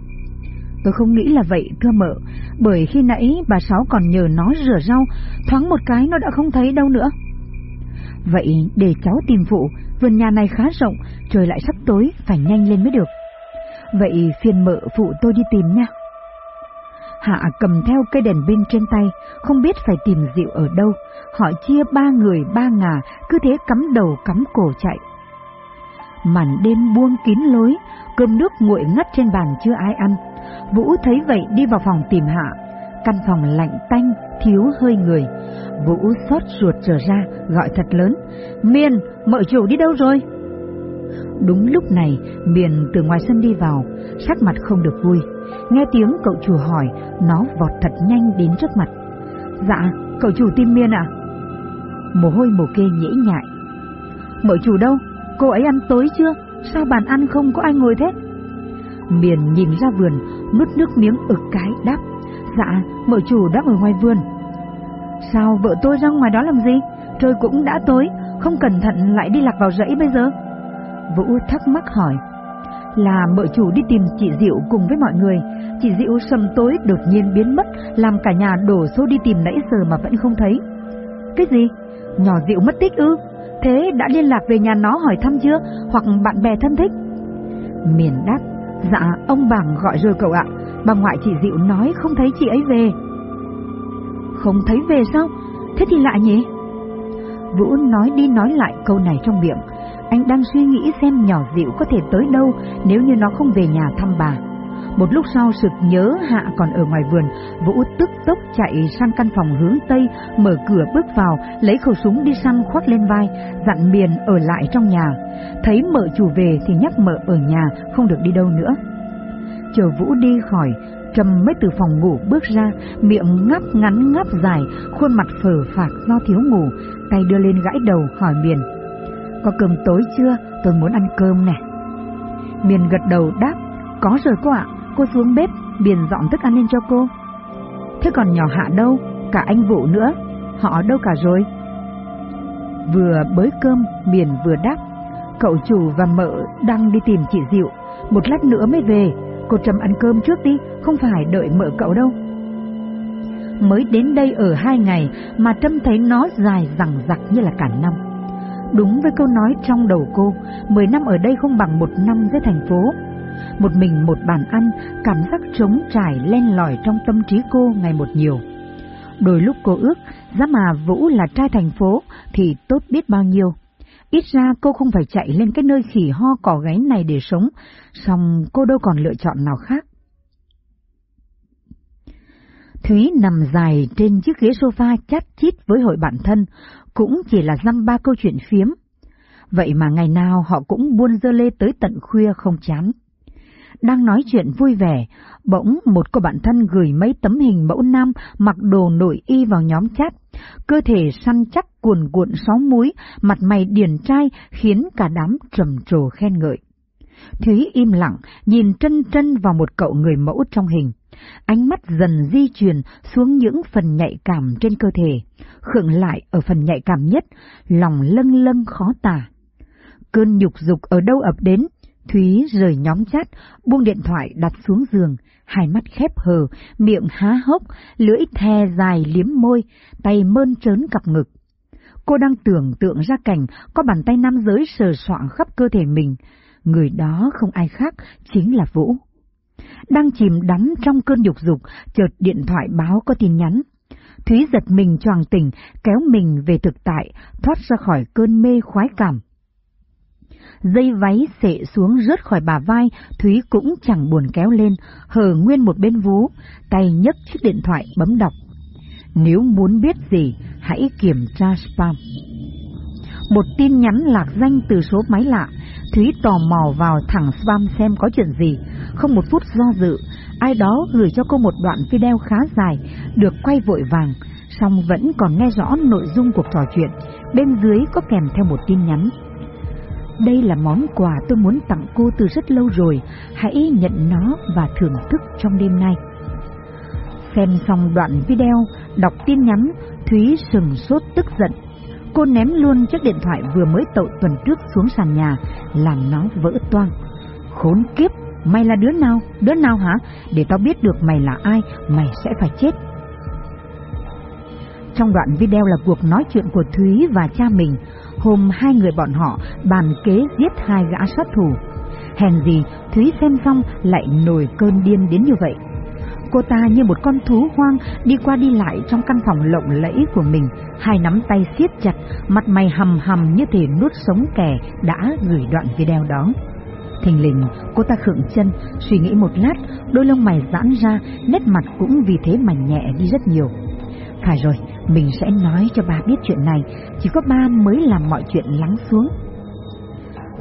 Tôi không nghĩ là vậy thưa mợ, bởi khi nãy bà Sáu còn nhờ nó rửa rau, thoáng một cái nó đã không thấy đâu nữa. Vậy để cháu tìm phụ, vườn nhà này khá rộng, trời lại sắp tối, phải nhanh lên mới được. Vậy phiền mợ phụ tôi đi tìm nha. Hạ cầm theo cây đèn pin trên tay, không biết phải tìm rượu ở đâu. Họ chia ba người ba ngà, cứ thế cắm đầu cắm cổ chạy. Màn đêm buông kín lối, cơm nước nguội ngắt trên bàn chưa ai ăn. Vũ thấy vậy đi vào phòng tìm Hạ. Căn phòng lạnh tanh, thiếu hơi người. Vũ xót ruột trở ra, gọi thật lớn. Miên, mợ chủ đi đâu rồi? Đúng lúc này, Miền từ ngoài sân đi vào, sắc mặt không được vui. Nghe tiếng cậu chủ hỏi, nó vọt thật nhanh đến trước mặt. Dạ, cậu chủ tìm Miên à? Mồ hôi mồ kê nhễ nhại. Mợ chủ đâu? Cô ấy ăn tối chưa? Sao bàn ăn không có ai ngồi thế? Miền nhìn ra vườn, nuốt nước miếng ực cái đáp. Dạ, mợ chủ đang ở ngoài vườn. Sao vợ tôi ra ngoài đó làm gì? Trời cũng đã tối, không cẩn thận lại đi lạc vào rẫy bây giờ. Vũ thắc mắc hỏi. Là mợ chủ đi tìm chị Diệu cùng với mọi người. Chị Diệu sầm tối đột nhiên biến mất, làm cả nhà đổ xô đi tìm nãy giờ mà vẫn không thấy. Cái gì? Nhỏ Diệu mất tích ư? Thế đã liên lạc về nhà nó hỏi thăm chưa? Hoặc bạn bè thân thích? Miền đáp. Dạ, ông bảng gọi rồi cậu ạ. Bà ngoại chị Diệu nói không thấy chị ấy về. Không thấy về sao? Thế thì lạ nhỉ? Vũ nói đi nói lại câu này trong miệng. Anh đang suy nghĩ xem nhỏ dịu có thể tới đâu nếu như nó không về nhà thăm bà. Một lúc sau sực nhớ Hạ còn ở ngoài vườn, Vũ tức tốc chạy sang căn phòng hướng Tây, mở cửa bước vào, lấy khẩu súng đi săn khoác lên vai, dặn miền ở lại trong nhà. Thấy mợ chủ về thì nhắc mợ ở nhà, không được đi đâu nữa. Chờ Vũ đi khỏi, Trầm mới từ phòng ngủ bước ra, miệng ngáp ngắn ngáp dài, khuôn mặt phở phạc do thiếu ngủ, tay đưa lên gãi đầu hỏi Miền. Có cơm tối chưa? Tôi muốn ăn cơm nè. Miền gật đầu đáp, có rồi cô ạ, cô xuống bếp, biển dọn thức ăn lên cho cô. Thế còn nhỏ hạ đâu? Cả anh Vũ nữa, họ đâu cả rồi? Vừa bới cơm, biển vừa đáp, cậu chủ và mợ đang đi tìm chị Diệu, một lát nữa mới về, cô Trâm ăn cơm trước đi, không phải đợi mợ cậu đâu. Mới đến đây ở hai ngày mà Trâm thấy nó dài rằng rặc như là cả năm. Đúng với câu nói trong đầu cô, 10 năm ở đây không bằng một năm dưới thành phố. Một mình một bàn ăn, cảm giác trống trải len lỏi trong tâm trí cô ngày một nhiều. Đôi lúc cô ước, giá mà Vũ là trai thành phố thì tốt biết bao nhiêu. Ít ra cô không phải chạy lên cái nơi khỉ ho cỏ gáy này để sống, song cô đâu còn lựa chọn nào khác. Thúy nằm dài trên chiếc ghế sofa chát chít với hội bạn thân, cũng chỉ là dăm ba câu chuyện phiếm. Vậy mà ngày nào họ cũng buôn dơ lê tới tận khuya không chán. Đang nói chuyện vui vẻ, bỗng một cô bạn thân gửi mấy tấm hình mẫu nam mặc đồ nội y vào nhóm chat. Cơ thể săn chắc cuồn cuộn sáu múi, mặt mày điển trai khiến cả đám trầm trồ khen ngợi. Thúy im lặng, nhìn chân chân vào một cậu người mẫu trong hình. Ánh mắt dần di chuyển xuống những phần nhạy cảm trên cơ thể, khựng lại ở phần nhạy cảm nhất, lòng lâng lâng khó tả. Cơn nhục dục ở đâu ập đến, Thúy rời nhóm chat, buông điện thoại đặt xuống giường, hai mắt khép hờ, miệng há hốc, lưỡi the dài liếm môi, tay mơn trớn cặp ngực. Cô đang tưởng tượng ra cảnh có bàn tay nam giới sờ soạng khắp cơ thể mình. Người đó không ai khác, chính là Vũ. Đang chìm đắm trong cơn dục dục, chợt điện thoại báo có tin nhắn. Thúy giật mình choàng tỉnh, kéo mình về thực tại, thoát ra khỏi cơn mê khoái cảm. Dây váy xệ xuống rớt khỏi bà vai, Thúy cũng chẳng buồn kéo lên, hờ nguyên một bên vú, tay nhấc chiếc điện thoại bấm đọc. Nếu muốn biết gì, hãy kiểm tra spam. Một tin nhắn lạc danh từ số máy lạ, Thúy tò mò vào thẳng spam xem có chuyện gì. Không một phút do dự, ai đó gửi cho cô một đoạn video khá dài, được quay vội vàng, song vẫn còn nghe rõ nội dung cuộc trò chuyện. Bên dưới có kèm theo một tin nhắn. Đây là món quà tôi muốn tặng cô từ rất lâu rồi, hãy nhận nó và thưởng thức trong đêm nay. Xem xong đoạn video, đọc tin nhắn, Thúy sừng sốt tức giận. Cô ném luôn chiếc điện thoại vừa mới tậu tuần trước xuống sàn nhà, làm nó vỡ toang. Khốn kiếp, mày là đứa nào? Đứa nào hả? Để tao biết được mày là ai, mày sẽ phải chết. Trong đoạn video là cuộc nói chuyện của Thúy và cha mình, hôm hai người bọn họ bàn kế giết hai gã sát thủ. Hèn gì Thúy xem xong lại nổi cơn điên đến như vậy. Cô ta như một con thú hoang đi qua đi lại trong căn phòng lộng lẫy của mình, hai nắm tay siết chặt, mặt mày hầm hầm như thể nuốt sống kẻ đã gửi đoạn video đó. Thình lình, cô ta khựng chân, suy nghĩ một lát, đôi lông mày giãn ra, nét mặt cũng vì thế mà nhẹ đi rất nhiều. Phải rồi, mình sẽ nói cho ba biết chuyện này, chỉ có ba mới làm mọi chuyện lắng xuống.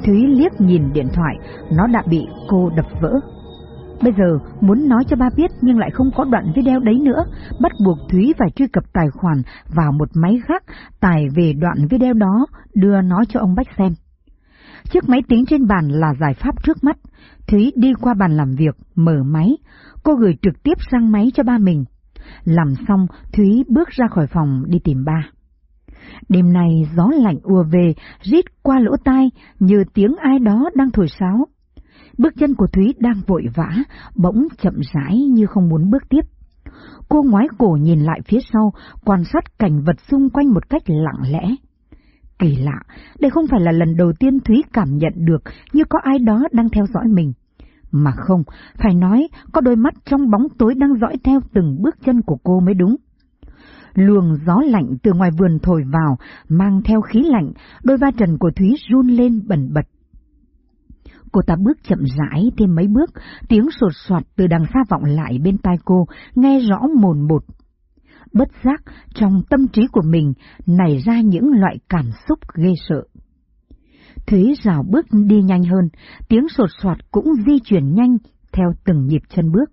Thúy liếc nhìn điện thoại, nó đã bị cô đập vỡ. Bây giờ muốn nói cho ba biết nhưng lại không có đoạn video đấy nữa, bắt buộc Thúy phải truy cập tài khoản vào một máy khác, tải về đoạn video đó, đưa nó cho ông Bách xem. Chiếc máy tính trên bàn là giải pháp trước mắt, Thúy đi qua bàn làm việc, mở máy, cô gửi trực tiếp sang máy cho ba mình. Làm xong, Thúy bước ra khỏi phòng đi tìm ba. Đêm nay gió lạnh ùa về, rít qua lỗ tai như tiếng ai đó đang thổi sáo. Bước chân của Thúy đang vội vã, bỗng chậm rãi như không muốn bước tiếp. Cô ngoái cổ nhìn lại phía sau, quan sát cảnh vật xung quanh một cách lặng lẽ. Kỳ lạ, đây không phải là lần đầu tiên Thúy cảm nhận được như có ai đó đang theo dõi mình. Mà không, phải nói có đôi mắt trong bóng tối đang dõi theo từng bước chân của cô mới đúng. Luồng gió lạnh từ ngoài vườn thổi vào, mang theo khí lạnh, đôi vai trần của Thúy run lên bẩn bật. Cô ta bước chậm rãi thêm mấy bước, tiếng sột soạt từ đằng xa vọng lại bên tai cô, nghe rõ mồn một. Bất giác, trong tâm trí của mình nảy ra những loại cảm xúc ghê sợ. Thúy rào bước đi nhanh hơn, tiếng sột soạt cũng di chuyển nhanh theo từng nhịp chân bước.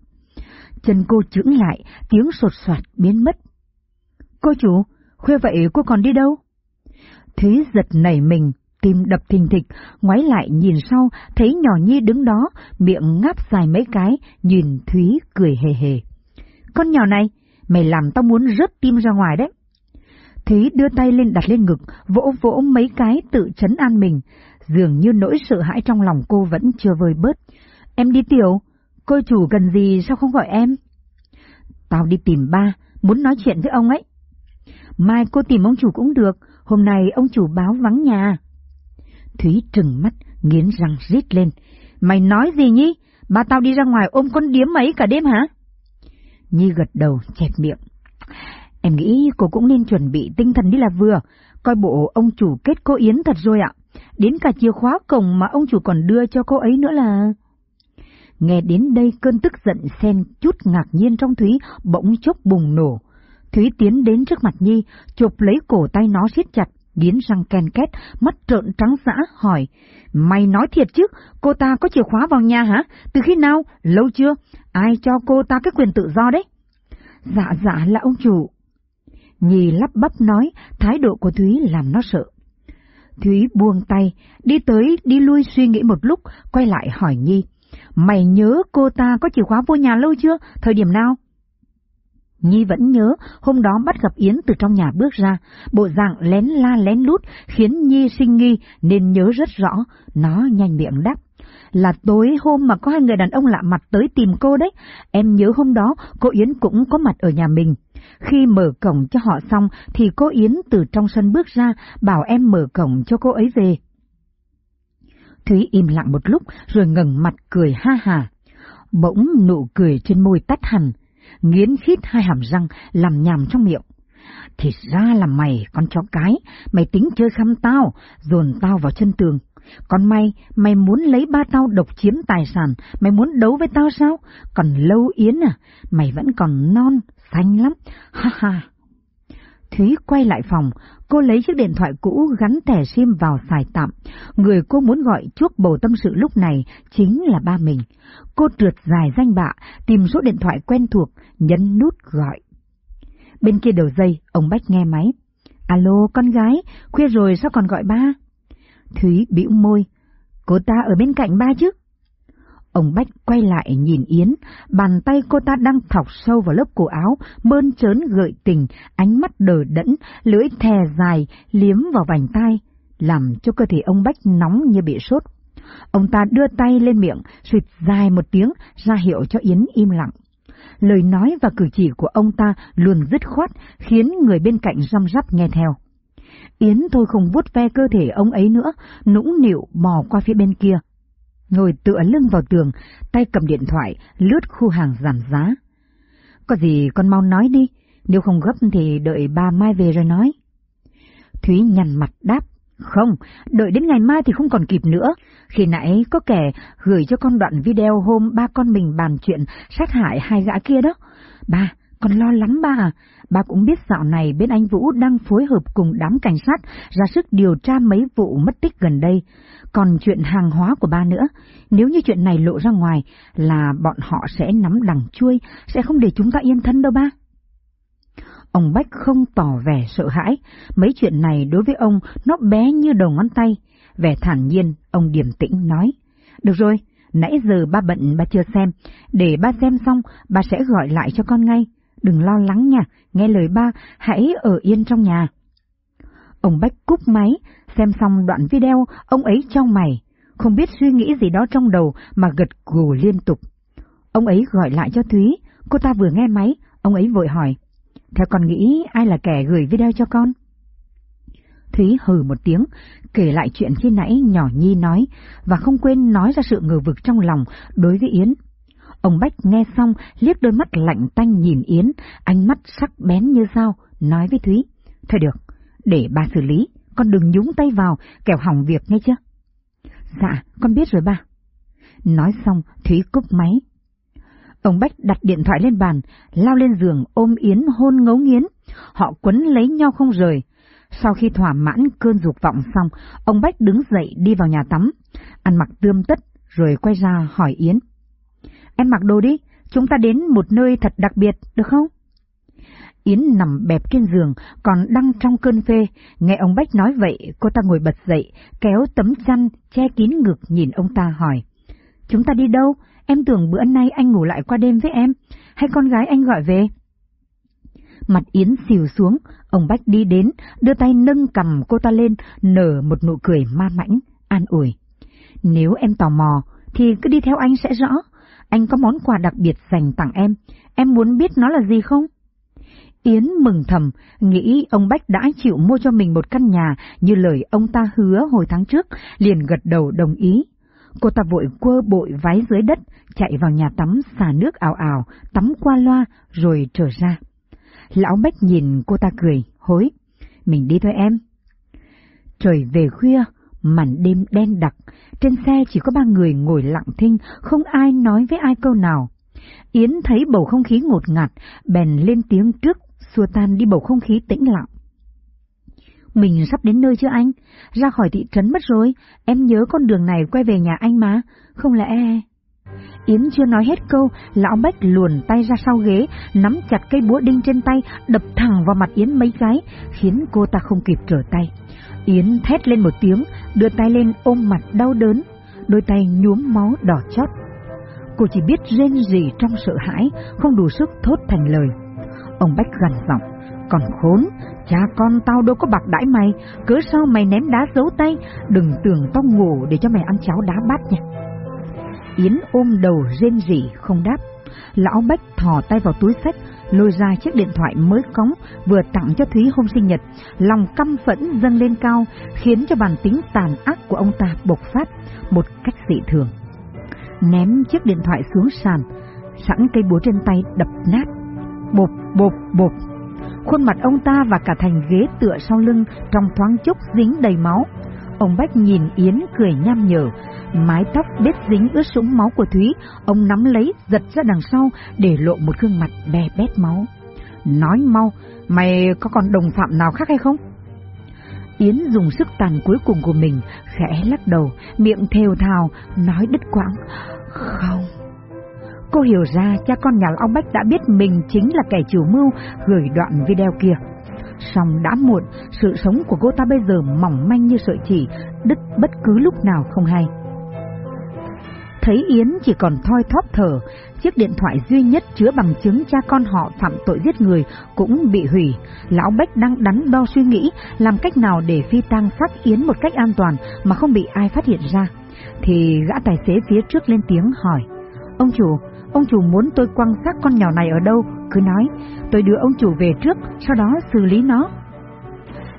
Chân cô chững lại, tiếng sột soạt biến mất. Cô chủ, khuya vậy cô còn đi đâu? Thúy giật nảy mình, tim đập thình thịch, ngoái lại nhìn sau, thấy nhỏ nhi đứng đó, miệng ngáp dài mấy cái, nhìn Thúy cười hề hề. Con nhỏ này, mày làm tao muốn rớt tim ra ngoài đấy. Thúy đưa tay lên đặt lên ngực, vỗ vỗ mấy cái tự chấn an mình, dường như nỗi sợ hãi trong lòng cô vẫn chưa vơi bớt. Em đi tiểu, cô chủ cần gì sao không gọi em? Tao đi tìm ba, muốn nói chuyện với ông ấy. Mai cô tìm ông chủ cũng được, hôm nay ông chủ báo vắng nhà. Thúy trừng mắt, nghiến răng rít lên. Mày nói gì nhỉ? Ba tao đi ra ngoài ôm con điếm ấy cả đêm hả? Nhi gật đầu, chẹt miệng. Em nghĩ cô cũng nên chuẩn bị tinh thần đi là vừa, coi bộ ông chủ kết cô Yến thật rồi ạ. Đến cả chìa khóa cổng mà ông chủ còn đưa cho cô ấy nữa là... Nghe đến đây cơn tức giận xen chút ngạc nhiên trong Thúy bỗng chốc bùng nổ. Thúy tiến đến trước mặt Nhi, chụp lấy cổ tay nó siết chặt, nghiến răng ken két, mắt trợn trắng dã, hỏi, Mày nói thiệt chứ, cô ta có chìa khóa vào nhà hả? Từ khi nào? Lâu chưa? Ai cho cô ta cái quyền tự do đấy? Dạ dạ là ông chủ. Nhi lắp bắp nói, thái độ của Thúy làm nó sợ. Thúy buông tay, đi tới, đi lui suy nghĩ một lúc, quay lại hỏi Nhi. Mày nhớ cô ta có chìa khóa vô nhà lâu chưa? Thời điểm nào? Nhi vẫn nhớ hôm đó bắt gặp Yến từ trong nhà bước ra, bộ dạng lén la lén lút khiến Nhi sinh nghi nên nhớ rất rõ, nó nhanh miệng đáp. Là tối hôm mà có hai người đàn ông lạ mặt tới tìm cô đấy, em nhớ hôm đó cô Yến cũng có mặt ở nhà mình. Khi mở cổng cho họ xong thì cô Yến từ trong sân bước ra bảo em mở cổng cho cô ấy về. Thúy im lặng một lúc rồi ngẩng mặt cười ha hà. Bỗng nụ cười trên môi tắt hẳn, nghiến khít hai hàm răng làm nhàm trong miệng. Thì ra là mày, con chó cái, mày tính chơi khăm tao, dồn tao vào chân tường. Còn mày, mày muốn lấy ba tao độc chiếm tài sản, mày muốn đấu với tao sao? Còn lâu Yến à, mày vẫn còn non, xanh lắm, ha ha. Thúy quay lại phòng, cô lấy chiếc điện thoại cũ gắn thẻ sim vào xài tạm. Người cô muốn gọi chuốc bầu tâm sự lúc này chính là ba mình. Cô trượt dài danh bạ, tìm số điện thoại quen thuộc, nhấn nút gọi. Bên kia đầu dây, ông Bách nghe máy. Alo, con gái, khuya rồi sao còn gọi ba? Thúy bĩu môi. Cô ta ở bên cạnh ba chứ? Ông Bách quay lại nhìn Yến, bàn tay cô ta đang thọc sâu vào lớp cổ áo, bơn trớn gợi tình, ánh mắt đờ đẫn, lưỡi thè dài, liếm vào vành tai, làm cho cơ thể ông Bách nóng như bị sốt. Ông ta đưa tay lên miệng, suyệt dài một tiếng, ra hiệu cho Yến im lặng. Lời nói và cử chỉ của ông ta luôn dứt khoát, khiến người bên cạnh răm rắp nghe theo. Yến thôi không vuốt ve cơ thể ông ấy nữa, nũng nịu mò qua phía bên kia. Ngồi tựa lưng vào tường, tay cầm điện thoại, lướt khu hàng giảm giá. Có gì con mau nói đi, nếu không gấp thì đợi ba mai về rồi nói. Thúy nhằn mặt đáp, không, đợi đến ngày mai thì không còn kịp nữa. Khi nãy có kẻ gửi cho con đoạn video hôm ba con mình bàn chuyện sát hại hai gã kia đó. Ba, con lo lắm ba à. Ba cũng biết dạo này bên anh Vũ đang phối hợp cùng đám cảnh sát ra sức điều tra mấy vụ mất tích gần đây. Còn chuyện hàng hóa của ba nữa, nếu như chuyện này lộ ra ngoài là bọn họ sẽ nắm đằng chui, sẽ không để chúng ta yên thân đâu ba. Ông Bách không tỏ vẻ sợ hãi, mấy chuyện này đối với ông nó bé như đầu ngón tay. Vẻ thản nhiên, ông điềm tĩnh nói. Được rồi, nãy giờ ba bận ba chưa xem, để ba xem xong, ba sẽ gọi lại cho con ngay. Đừng lo lắng nha, nghe lời ba, hãy ở yên trong nhà. Ông Bách cúp máy, xem xong đoạn video, ông ấy cho mày, không biết suy nghĩ gì đó trong đầu mà gật gù liên tục. Ông ấy gọi lại cho Thúy, cô ta vừa nghe máy, ông ấy vội hỏi. Theo con nghĩ ai là kẻ gửi video cho con? Thúy hừ một tiếng, kể lại chuyện khi nãy nhỏ Nhi nói, và không quên nói ra sự ngờ vực trong lòng đối với Yến. Ông Bách nghe xong, liếc đôi mắt lạnh tanh nhìn Yến, ánh mắt sắc bén như dao, nói với Thúy. Thôi được, để bà xử lý, con đừng nhúng tay vào, kẻo hỏng việc nghe chưa? Dạ, con biết rồi ba. Nói xong, Thúy cúp máy. Ông Bách đặt điện thoại lên bàn, lao lên giường ôm Yến hôn ngấu nghiến. Họ quấn lấy nhau không rời. Sau khi thỏa mãn cơn dục vọng xong, ông Bách đứng dậy đi vào nhà tắm, ăn mặc tươm tất, rồi quay ra hỏi Yến. Em mặc đồ đi, chúng ta đến một nơi thật đặc biệt, được không? Yến nằm bẹp trên giường, còn đang trong cơn phê. Nghe ông Bách nói vậy, cô ta ngồi bật dậy, kéo tấm chăn, che kín ngực nhìn ông ta hỏi. Chúng ta đi đâu? Em tưởng bữa nay anh ngủ lại qua đêm với em, hay con gái anh gọi về? Mặt Yến xìu xuống, ông Bách đi đến, đưa tay nâng cầm cô ta lên, nở một nụ cười ma mãnh, an ủi. Nếu em tò mò, thì cứ đi theo anh sẽ rõ. Anh có món quà đặc biệt dành tặng em, em muốn biết nó là gì không? Yến mừng thầm, nghĩ ông Bách đã chịu mua cho mình một căn nhà như lời ông ta hứa hồi tháng trước, liền gật đầu đồng ý. Cô ta vội quơ bội váy dưới đất, chạy vào nhà tắm xả nước ảo ảo, tắm qua loa, rồi trở ra. Lão Bách nhìn cô ta cười, hối. Mình đi thôi em. Trời về khuya, màn đêm đen đặc, trên xe chỉ có ba người ngồi lặng thinh, không ai nói với ai câu nào. Yến thấy bầu không khí ngột ngạt, bèn lên tiếng trước, xua tan đi bầu không khí tĩnh lặng. Mình sắp đến nơi chưa anh? Ra khỏi thị trấn mất rồi, em nhớ con đường này quay về nhà anh mà, không lẽ... Yến chưa nói hết câu, lão Bách luồn tay ra sau ghế, nắm chặt cây búa đinh trên tay, đập thẳng vào mặt Yến mấy cái, khiến cô ta không kịp trở tay. Yến thét lên một tiếng, đưa tay lên ôm mặt đau đớn, đôi tay nhuốm máu đỏ chót. Cô chỉ biết rên rỉ trong sợ hãi, không đủ sức thốt thành lời. Ông Bách gằn giọng, còn khốn, cha con tao đâu có bạc đãi mày, cớ sao mày ném đá giấu tay, đừng tưởng tao ngủ để cho mày ăn cháo đá bát nha. Yến ôm đầu rên rỉ không đáp. Lão Bách thò tay vào túi sách, lôi ra chiếc điện thoại mới cống, vừa tặng cho Thúy hôm sinh nhật. Lòng căm phẫn dâng lên cao, khiến cho bản tính tàn ác của ông ta bộc phát một cách dị thường. Ném chiếc điện thoại xuống sàn, sẵn cây búa trên tay đập nát. Bột, bột, bột. Khuôn mặt ông ta và cả thành ghế tựa sau lưng trong thoáng chốc dính đầy máu. Ông Bách nhìn Yến cười nham nhở, mái tóc bết dính ướt sũng máu của Thúy, ông nắm lấy, giật ra đằng sau để lộ một gương mặt bè bét máu. Nói mau, mày có còn đồng phạm nào khác hay không? Yến dùng sức tàn cuối cùng của mình, khẽ lắc đầu, miệng thều thào, nói đứt quãng. Không. Cô hiểu ra cha con nhà ông Bách đã biết mình chính là kẻ chủ mưu gửi đoạn video kia. Xong đã muộn, sự sống của cô ta bây giờ mỏng manh như sợi chỉ, đứt bất cứ lúc nào không hay. Thấy Yến chỉ còn thoi thóp thở, chiếc điện thoại duy nhất chứa bằng chứng cha con họ phạm tội giết người cũng bị hủy. Lão Bách đang đắn đo suy nghĩ làm cách nào để phi tang xác Yến một cách an toàn mà không bị ai phát hiện ra. Thì gã tài xế phía trước lên tiếng hỏi, Ông chủ, ông chủ muốn tôi quăng xác con nhỏ này ở đâu, cứ nói, tôi đưa ông chủ về trước, sau đó xử lý nó.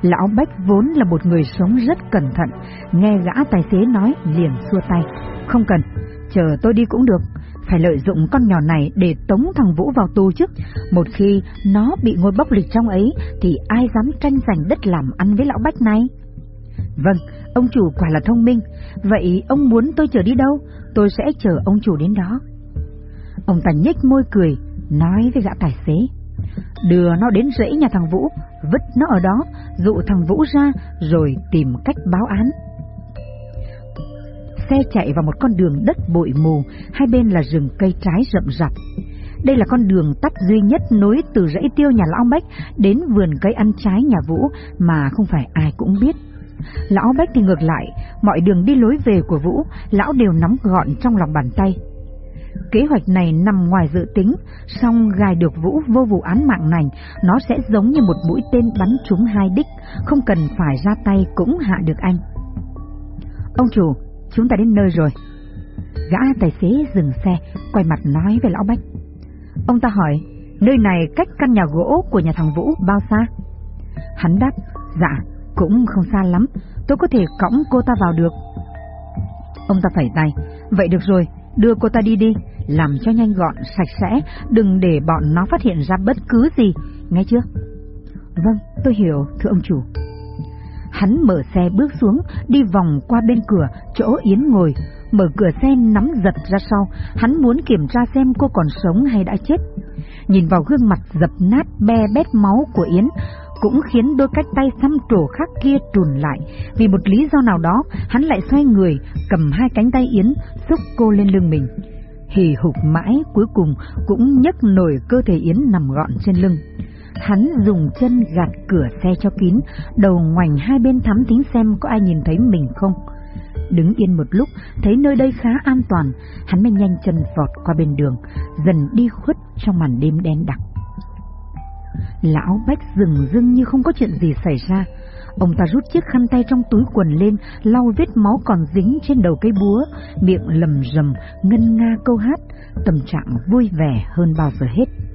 Lão Bách vốn là một người sống rất cẩn thận, nghe gã tài xế nói liền xua tay. Không cần, chờ tôi đi cũng được, phải lợi dụng con nhỏ này để tống thằng Vũ vào tù chứ. Một khi nó bị ngôi bốc lịch trong ấy thì ai dám tranh giành đất làm ăn với lão Bách này? Vâng, ông chủ quả là thông minh. Vậy ông muốn tôi chờ đi đâu? Tôi sẽ chờ ông chủ đến đó. Ông ta nhếch môi cười, nói với gã tài xế. Đưa nó đến rẫy nhà thằng Vũ, vứt nó ở đó, dụ thằng Vũ ra, rồi tìm cách báo án. Xe chạy vào một con đường đất bụi mù, hai bên là rừng cây trái rậm rạp. Đây là con đường tắt duy nhất nối từ rẫy tiêu nhà Lão Bách đến vườn cây ăn trái nhà Vũ mà không phải ai cũng biết. Lão Bách thì ngược lại, mọi đường đi lối về của Vũ, lão đều nắm gọn trong lòng bàn tay. Kế hoạch này nằm ngoài dự tính, song gài được Vũ vô vụ án mạng này, nó sẽ giống như một mũi tên bắn trúng hai đích, không cần phải ra tay cũng hạ được anh. Ông chủ, chúng ta đến nơi rồi. Gã tài xế dừng xe, quay mặt nói với lão Bách. Ông ta hỏi, nơi này cách căn nhà gỗ của nhà thằng Vũ bao xa? Hắn đáp, dạ, cũng không xa lắm, tôi có thể cõng cô ta vào được. Ông ta phẩy tay, vậy được rồi, đưa cô ta đi đi, làm cho nhanh gọn, sạch sẽ, đừng để bọn nó phát hiện ra bất cứ gì, nghe chưa? Vâng, tôi hiểu, thưa ông chủ. Hắn mở xe bước xuống, đi vòng qua bên cửa, chỗ Yến ngồi, mở cửa xe nắm giật ra sau, hắn muốn kiểm tra xem cô còn sống hay đã chết. Nhìn vào gương mặt dập nát be bét máu của Yến, cũng khiến đôi cách tay xăm trổ khác kia trùn lại. Vì một lý do nào đó, hắn lại xoay người, cầm hai cánh tay Yến, xúc cô lên lưng mình. Hì hục mãi, cuối cùng cũng nhấc nổi cơ thể Yến nằm gọn trên lưng. Hắn dùng chân gạt cửa xe cho kín, đầu ngoảnh hai bên thắm tính xem có ai nhìn thấy mình không. Đứng yên một lúc, thấy nơi đây khá an toàn, hắn mới nhanh chân vọt qua bên đường, dần đi khuất trong màn đêm đen đặc. Lão Bách rừng rưng như không có chuyện gì xảy ra. Ông ta rút chiếc khăn tay trong túi quần lên, lau vết máu còn dính trên đầu cây búa, miệng lầm rầm, ngân nga câu hát, tâm trạng vui vẻ hơn bao giờ hết.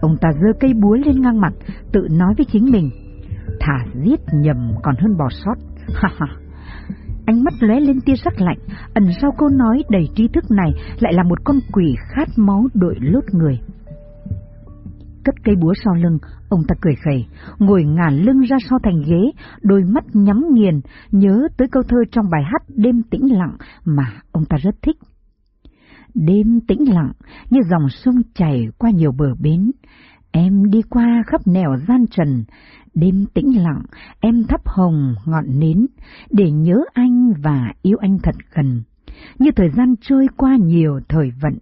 Ông ta giơ cây búa lên ngang mặt, tự nói với chính mình, thả giết nhầm còn hơn bỏ sót, ha ha. Ánh mắt lóe lên tia sắc lạnh, ẩn sau câu nói đầy trí thức này lại là một con quỷ khát máu đội lốt người cất cây búa sau lưng, ông ta cười khẩy, ngồi ngả lưng ra sau thành ghế, đôi mắt nhắm nghiền, nhớ tới câu thơ trong bài hát Đêm tĩnh lặng mà ông ta rất thích. Đêm tĩnh lặng như dòng sông chảy qua nhiều bờ bến, em đi qua khắp nẻo gian trần, đêm tĩnh lặng, em thắp hồng ngọn nến, để nhớ anh và yêu anh thật gần. Như thời gian trôi qua nhiều thời vận,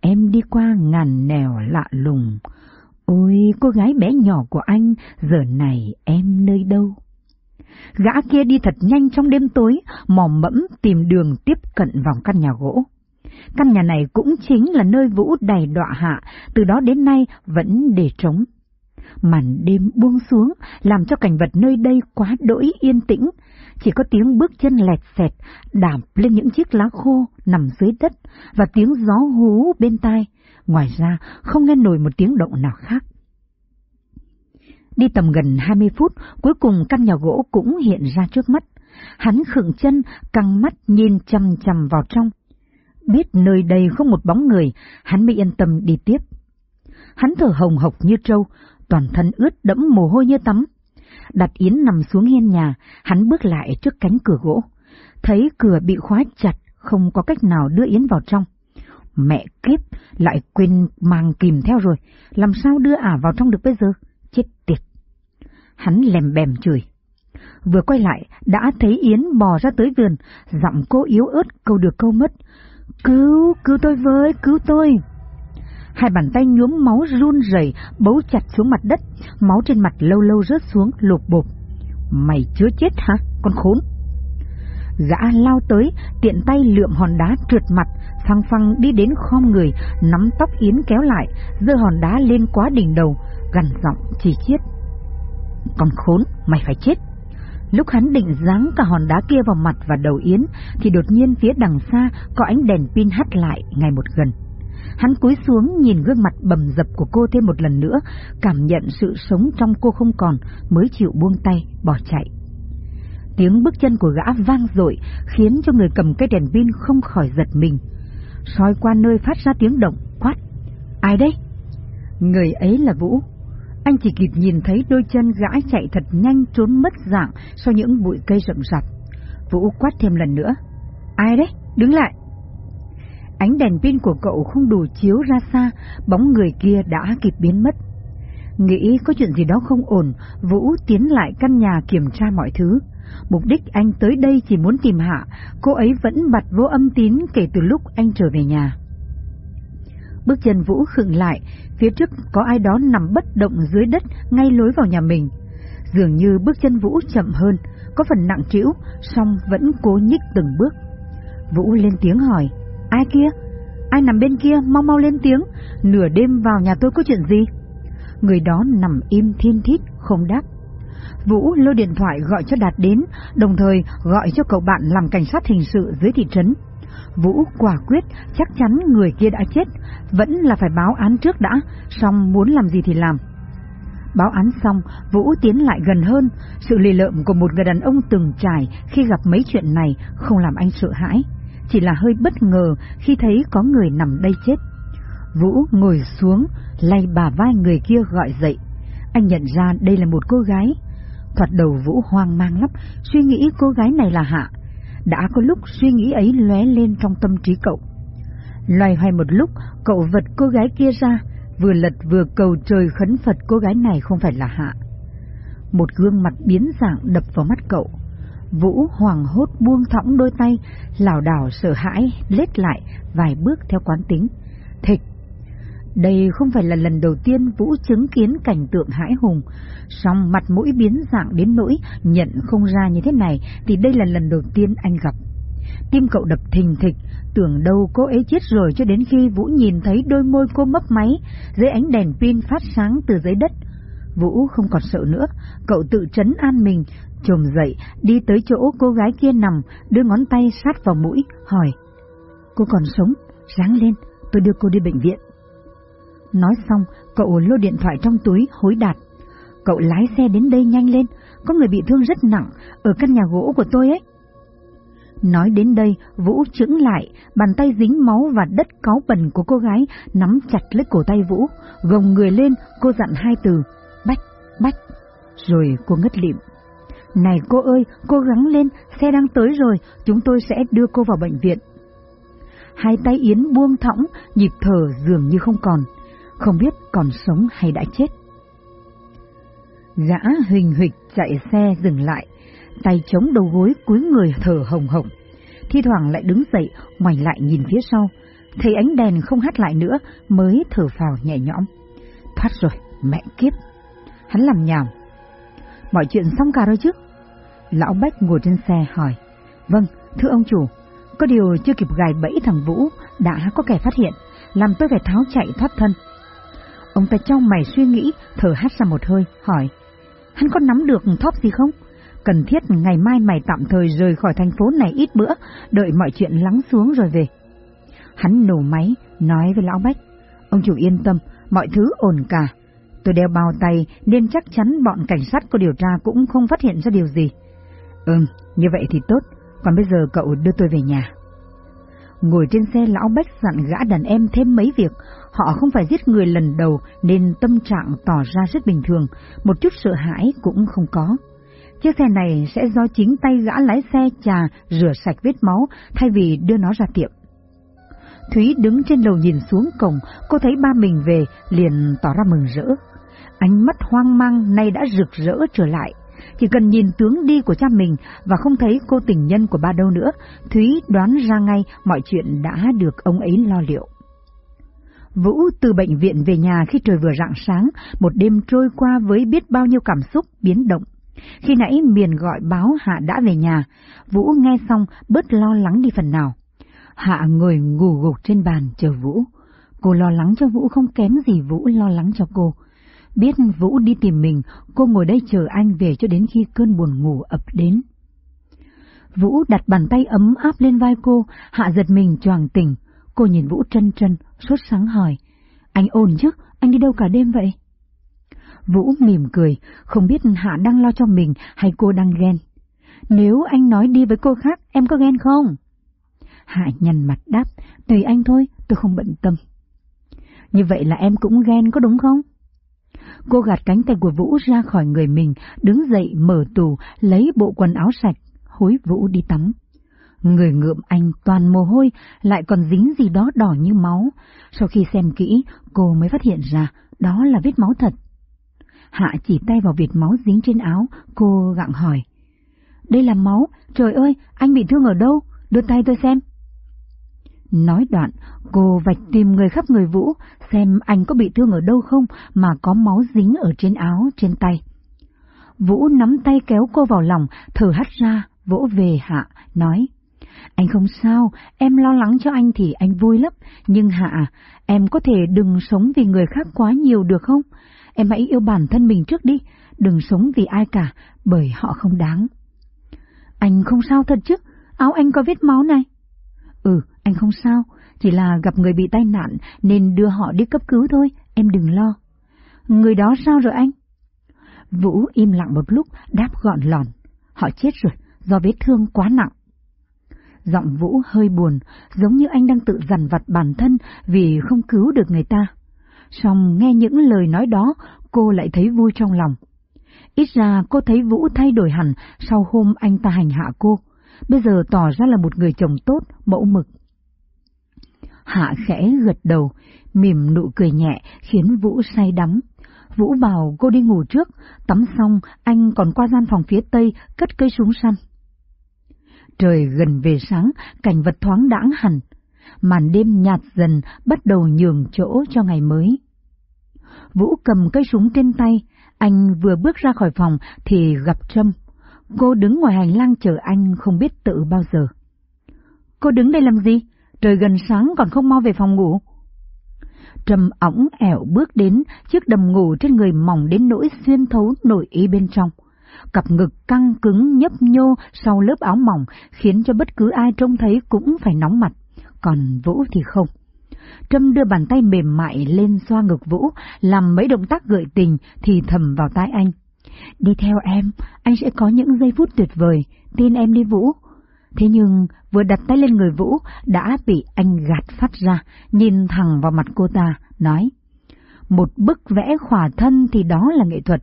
em đi qua ngàn nẻo lạ lùng, Ôi, cô gái bé nhỏ của anh, giờ này em nơi đâu? Gã kia đi thật nhanh trong đêm tối, mò mẫm tìm đường tiếp cận vòng căn nhà gỗ. Căn nhà này cũng chính là nơi Vũ đầy đọa hạ, từ đó đến nay vẫn để trống. Màn đêm buông xuống, làm cho cảnh vật nơi đây quá đỗi yên tĩnh, chỉ có tiếng bước chân lẹt xẹt, đạp lên những chiếc lá khô nằm dưới đất, và tiếng gió hú bên tai, ngoài ra không nghe nổi một tiếng động nào khác. Đi tầm gần 20 phút, cuối cùng căn nhà gỗ cũng hiện ra trước mắt. Hắn khựng chân, căng mắt nhìn chằm chằm vào trong. Biết nơi đây không một bóng người, hắn mới yên tâm đi tiếp. Hắn thở hồng hộc như trâu, toàn thân ướt đẫm mồ hôi như tắm. Đặt Yến nằm xuống hiên nhà, hắn bước lại trước cánh cửa gỗ. Thấy cửa bị khóa chặt, không có cách nào đưa Yến vào trong. Mẹ kiếp, lại quên mang kìm theo rồi, làm sao đưa ả vào trong được bây giờ? Chết tiệt! Hắn lèm bèm chửi. Vừa quay lại, đã thấy Yến bò ra tới vườn, giọng cô yếu ớt câu được câu mất. Cứu, cứu tôi với, cứu tôi! Hai bàn tay nhuốm máu run rẩy bấu chặt xuống mặt đất, máu trên mặt lâu lâu rớt xuống lột bột. Mày chưa chết hả, con khốn? Gã lao tới, tiện tay lượm hòn đá trượt mặt, phăng phăng đi đến khom người, nắm tóc Yến kéo lại, giơ hòn đá lên quá đỉnh đầu, gằn giọng chỉ chiết. Con khốn, mày phải chết. Lúc hắn định giáng cả hòn đá kia vào mặt và đầu Yến, thì đột nhiên phía đằng xa có ánh đèn pin hắt lại ngày một gần. Hắn cúi xuống nhìn gương mặt bầm dập của cô thêm một lần nữa, cảm nhận sự sống trong cô không còn, mới chịu buông tay, bỏ chạy. Tiếng bước chân của gã vang dội khiến cho người cầm cây đèn pin không khỏi giật mình. soi qua nơi phát ra tiếng động, quát. Ai đây? Người ấy là Vũ. Anh chỉ kịp nhìn thấy đôi chân gã chạy thật nhanh trốn mất dạng sau những bụi cây rậm rạp. Vũ quát thêm lần nữa. Ai đấy? Đứng lại! Ánh đèn pin của cậu không đủ chiếu ra xa, bóng người kia đã kịp biến mất. Nghĩ có chuyện gì đó không ổn, Vũ tiến lại căn nhà kiểm tra mọi thứ. Mục đích anh tới đây chỉ muốn tìm Hạ, cô ấy vẫn bật vô âm tín kể từ lúc anh trở về nhà. Bước chân Vũ khựng lại, phía trước có ai đó nằm bất động dưới đất ngay lối vào nhà mình. Dường như bước chân Vũ chậm hơn, có phần nặng trĩu, song vẫn cố nhích từng bước. Vũ lên tiếng hỏi, ai kia? Ai nằm bên kia, mau mau lên tiếng, nửa đêm vào nhà tôi có chuyện gì? Người đó nằm im thiên thít, không đáp. Vũ lôi điện thoại gọi cho Đạt đến, đồng thời gọi cho cậu bạn làm cảnh sát hình sự dưới thị trấn. Vũ quả quyết chắc chắn người kia đã chết, vẫn là phải báo án trước đã, xong muốn làm gì thì làm. Báo án xong, Vũ tiến lại gần hơn, sự lì lợm của một người đàn ông từng trải khi gặp mấy chuyện này không làm anh sợ hãi, chỉ là hơi bất ngờ khi thấy có người nằm đây chết. Vũ ngồi xuống, lay bà vai người kia gọi dậy. Anh nhận ra đây là một cô gái. Thoạt đầu Vũ hoang mang lắm, suy nghĩ cô gái này là Hạ. Đã có lúc suy nghĩ ấy lóe lên trong tâm trí cậu. Loài hoài một lúc, cậu vật cô gái kia ra, vừa lật vừa cầu trời khấn Phật cô gái này không phải là Hạ. Một gương mặt biến dạng đập vào mắt cậu. Vũ hoàng hốt buông thõng đôi tay, lảo đảo sợ hãi, lết lại vài bước theo quán tính. Thịch! Đây không phải là lần đầu tiên Vũ chứng kiến cảnh tượng hãi hùng, song mặt mũi biến dạng đến nỗi nhận không ra như thế này thì đây là lần đầu tiên anh gặp. Tim cậu đập thình thịch, tưởng đâu cô ấy chết rồi cho đến khi Vũ nhìn thấy đôi môi cô mấp máy dưới ánh đèn pin phát sáng từ dưới đất. Vũ không còn sợ nữa, cậu tự trấn an mình, trồm dậy, đi tới chỗ cô gái kia nằm, đưa ngón tay sát vào mũi, hỏi. Cô còn sống, ráng lên, tôi đưa cô đi bệnh viện. Nói xong, cậu lôi điện thoại trong túi hối đạt. Cậu lái xe đến đây nhanh lên, có người bị thương rất nặng, ở căn nhà gỗ của tôi ấy. Nói đến đây, Vũ chững lại, bàn tay dính máu và đất cáu bẩn của cô gái nắm chặt lấy cổ tay Vũ, gồng người lên, cô dặn hai từ, bách, bách, rồi cô ngất lịm. Này cô ơi, cô gắng lên, xe đang tới rồi, chúng tôi sẽ đưa cô vào bệnh viện. Hai tay Yến buông thõng, nhịp thở dường như không còn, không biết còn sống hay đã chết. Gã huỳnh huỵch chạy xe dừng lại, tay chống đầu gối cúi người thở hồng hồng. Thi thoảng lại đứng dậy, ngoảnh lại nhìn phía sau, thấy ánh đèn không hắt lại nữa mới thở phào nhẹ nhõm. Thoát rồi, mẹ kiếp. Hắn làm nhảm. Mọi chuyện xong cả rồi chứ? Lão Bách ngồi trên xe hỏi. Vâng, thưa ông chủ, có điều chưa kịp gài bẫy thằng Vũ đã có kẻ phát hiện, làm tôi phải tháo chạy thoát thân. Ông ta cho mày suy nghĩ, thở hắt ra một hơi, hỏi. Hắn có nắm được thóp gì không? Cần thiết ngày mai mày tạm thời rời khỏi thành phố này ít bữa, đợi mọi chuyện lắng xuống rồi về. Hắn nổ máy, nói với lão Bách. Ông chủ yên tâm, mọi thứ ổn cả. Tôi đeo bao tay nên chắc chắn bọn cảnh sát có điều tra cũng không phát hiện ra điều gì. Ừm, như vậy thì tốt, còn bây giờ cậu đưa tôi về nhà. Ngồi trên xe lão Bách dặn gã đàn em thêm mấy việc, họ không phải giết người lần đầu nên tâm trạng tỏ ra rất bình thường, một chút sợ hãi cũng không có. Chiếc xe này sẽ do chính tay gã lái xe trà rửa sạch vết máu thay vì đưa nó ra tiệm. Thúy đứng trên lầu nhìn xuống cổng, cô thấy ba mình về, liền tỏ ra mừng rỡ. Ánh mắt hoang mang nay đã rực rỡ trở lại. Chỉ cần nhìn tướng đi của cha mình và không thấy cô tình nhân của ba đâu nữa, Thúy đoán ra ngay mọi chuyện đã được ông ấy lo liệu. Vũ từ bệnh viện về nhà khi trời vừa rạng sáng, một đêm trôi qua với biết bao nhiêu cảm xúc biến động. Khi nãy Miền gọi báo Hạ đã về nhà, Vũ nghe xong bớt lo lắng đi phần nào. Hạ ngồi ngủ gục trên bàn chờ Vũ. Cô lo lắng cho Vũ không kém gì Vũ lo lắng cho cô. Biết Vũ đi tìm mình, cô ngồi đây chờ anh về cho đến khi cơn buồn ngủ ập đến. Vũ đặt bàn tay ấm áp lên vai cô, Hạ giật mình choàng tỉnh. Cô nhìn Vũ chân chân, sốt sáng hỏi. Anh ổn chứ, anh đi đâu cả đêm vậy? Vũ mỉm cười, không biết Hạ đang lo cho mình hay cô đang ghen. Nếu anh nói đi với cô khác, em có ghen không? Hạ nhằn mặt đáp, tùy anh thôi, tôi không bận tâm. Như vậy là em cũng ghen có đúng không? Cô gạt cánh tay của Vũ ra khỏi người mình, đứng dậy mở tủ, lấy bộ quần áo sạch, hối Vũ đi tắm. Người ngượm anh toàn mồ hôi, lại còn dính gì đó đỏ như máu. Sau khi xem kỹ, cô mới phát hiện ra đó là vết máu thật. Hạ chỉ tay vào vệt máu dính trên áo, cô gặng hỏi. Đây là máu, trời ơi, anh bị thương ở đâu? Đưa tay tôi xem. Nói đoạn, cô vạch tìm người khắp người Vũ, xem anh có bị thương ở đâu không mà có máu dính ở trên áo, trên tay. Vũ nắm tay kéo cô vào lòng, thở hắt ra, vỗ về Hạ, nói. Anh không sao, em lo lắng cho anh thì anh vui lắm, nhưng Hạ, em có thể đừng sống vì người khác quá nhiều được không? Em hãy yêu bản thân mình trước đi, đừng sống vì ai cả, bởi họ không đáng. Anh không sao thật chứ, áo anh có vết máu này. Ừ, anh không sao, chỉ là gặp người bị tai nạn nên đưa họ đi cấp cứu thôi, em đừng lo. Người đó sao rồi anh? Vũ im lặng một lúc, đáp gọn lòn. Họ chết rồi, do vết thương quá nặng. Giọng Vũ hơi buồn, giống như anh đang tự dằn vặt bản thân vì không cứu được người ta. Xong nghe những lời nói đó, cô lại thấy vui trong lòng. Ít ra cô thấy Vũ thay đổi hẳn sau hôm anh ta hành hạ cô. Bây giờ tỏ ra là một người chồng tốt, mẫu mực. Hạ khẽ gật đầu, mỉm nụ cười nhẹ khiến Vũ say đắm. Vũ bảo cô đi ngủ trước, tắm xong anh còn qua gian phòng phía tây cất cây súng săn. Trời gần về sáng, cảnh vật thoáng đãng hẳn, màn đêm nhạt dần bắt đầu nhường chỗ cho ngày mới. Vũ cầm cây súng trên tay, anh vừa bước ra khỏi phòng thì gặp Trâm. Cô đứng ngoài hành lang chờ anh không biết tự bao giờ. Cô đứng đây làm gì? Trời gần sáng còn không mau về phòng ngủ. Trầm ỏng ẻo bước đến, chiếc đầm ngủ trên người mỏng đến nỗi xuyên thấu nội ý bên trong. Cặp ngực căng cứng nhấp nhô sau lớp áo mỏng khiến cho bất cứ ai trông thấy cũng phải nóng mặt, còn Vũ thì không. Trâm đưa bàn tay mềm mại lên xoa ngực Vũ, làm mấy động tác gợi tình thì thầm vào tai anh. Đi theo em, anh sẽ có những giây phút tuyệt vời, tin em đi Vũ. Thế nhưng vừa đặt tay lên người Vũ đã bị anh gạt phát ra, nhìn thẳng vào mặt cô ta, nói. Một bức vẽ khỏa thân thì đó là nghệ thuật,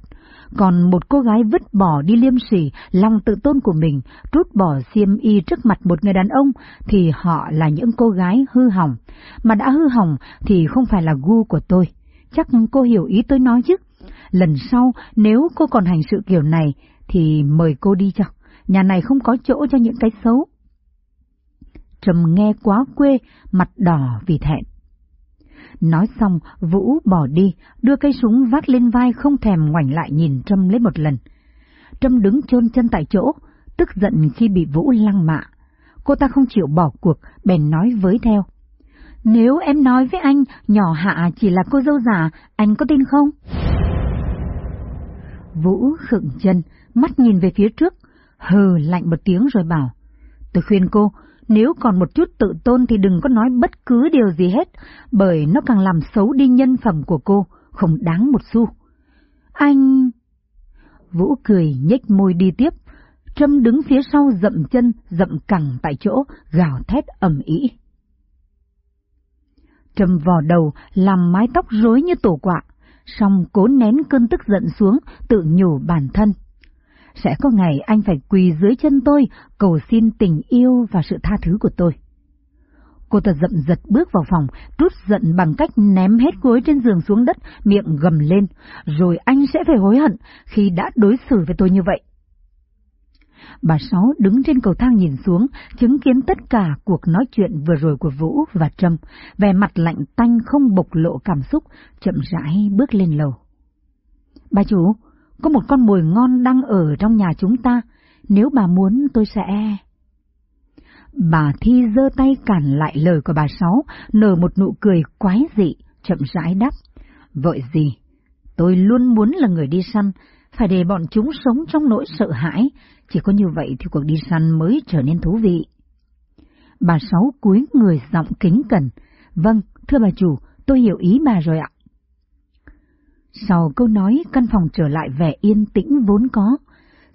còn một cô gái vứt bỏ đi liêm sỉ lòng tự tôn của mình, rút bỏ xiêm y trước mặt một người đàn ông thì họ là những cô gái hư hỏng, mà đã hư hỏng thì không phải là gu của tôi. Chắc cô hiểu ý tôi nói chứ. Lần sau nếu cô còn hành sự kiểu này thì mời cô đi cho, nhà này không có chỗ cho những cái xấu. Trầm nghe quá quê, mặt đỏ vì thẹn. Nói xong, Vũ bỏ đi, đưa cây súng vác lên vai không thèm ngoảnh lại nhìn Trâm lấy một lần. Trâm đứng chôn chân tại chỗ, tức giận khi bị Vũ lăng mạ. Cô ta không chịu bỏ cuộc, bèn nói với theo. Nếu em nói với anh, nhỏ hạ chỉ là cô dâu già, anh có tin không? Vũ khựng chân, mắt nhìn về phía trước, hừ lạnh một tiếng rồi bảo. Tôi khuyên cô, nếu còn một chút tự tôn thì đừng có nói bất cứ điều gì hết, bởi nó càng làm xấu đi nhân phẩm của cô, không đáng một xu. Anh... Vũ cười nhếch môi đi tiếp, Trâm đứng phía sau dậm chân, dậm cẳng tại chỗ, gào thét ầm ĩ. Trâm vò đầu, làm mái tóc rối như tổ quạ, xong cố nén cơn tức giận xuống, tự nhủ bản thân. Sẽ có ngày anh phải quỳ dưới chân tôi, cầu xin tình yêu và sự tha thứ của tôi. Cô ta dậm giật bước vào phòng, trút giận bằng cách ném hết gối trên giường xuống đất, miệng gầm lên, rồi anh sẽ phải hối hận khi đã đối xử với tôi như vậy. Bà Sáu đứng trên cầu thang nhìn xuống, chứng kiến tất cả cuộc nói chuyện vừa rồi của Vũ và Trâm, vẻ mặt lạnh tanh không bộc lộ cảm xúc, chậm rãi bước lên lầu. Bà chủ, có một con mồi ngon đang ở trong nhà chúng ta, nếu bà muốn tôi sẽ... E. Bà Thi giơ tay cản lại lời của bà Sáu, nở một nụ cười quái dị, chậm rãi đáp. Vội gì? Tôi luôn muốn là người đi săn, phải để bọn chúng sống trong nỗi sợ hãi, chỉ có như vậy thì cuộc đi săn mới trở nên thú vị. Bà Sáu cúi người giọng kính cẩn. Vâng, thưa bà chủ, tôi hiểu ý bà rồi ạ. Sau câu nói, căn phòng trở lại vẻ yên tĩnh vốn có,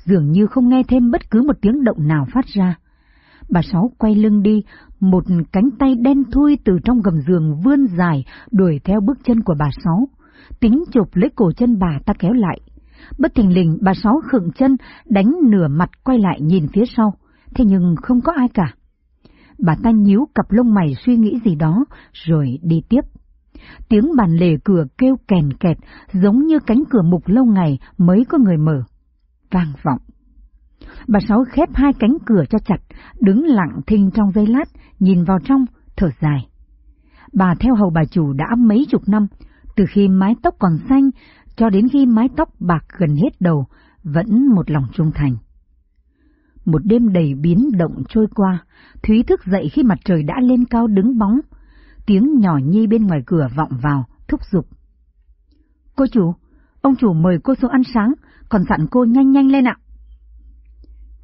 dường như không nghe thêm bất cứ một tiếng động nào phát ra. Bà Sáu quay lưng đi, một cánh tay đen thui từ trong gầm giường vươn dài, đuổi theo bước chân của bà Sáu. Tính chụp lấy cổ chân bà ta kéo lại. Bất thình lình bà Sáu khựng chân, đánh nửa mặt quay lại nhìn phía sau, thế nhưng không có ai cả. Bà ta nhíu cặp lông mày suy nghĩ gì đó, rồi đi tiếp. Tiếng bàn lề cửa kêu kèn kẹt, giống như cánh cửa mục lâu ngày mới có người mở. Vang vọng. Bà Sáu khép hai cánh cửa cho chặt, đứng lặng thinh trong giây lát, nhìn vào trong, thở dài. Bà theo hầu bà chủ đã mấy chục năm, từ khi mái tóc còn xanh cho đến khi mái tóc bạc gần hết đầu, vẫn một lòng trung thành. Một đêm đầy biến động trôi qua, Thúy thức dậy khi mặt trời đã lên cao đứng bóng. Tiếng nhỏ nhi bên ngoài cửa vọng vào, thúc giục. Cô chủ, ông chủ mời cô xuống ăn sáng, còn dặn cô nhanh nhanh lên ạ.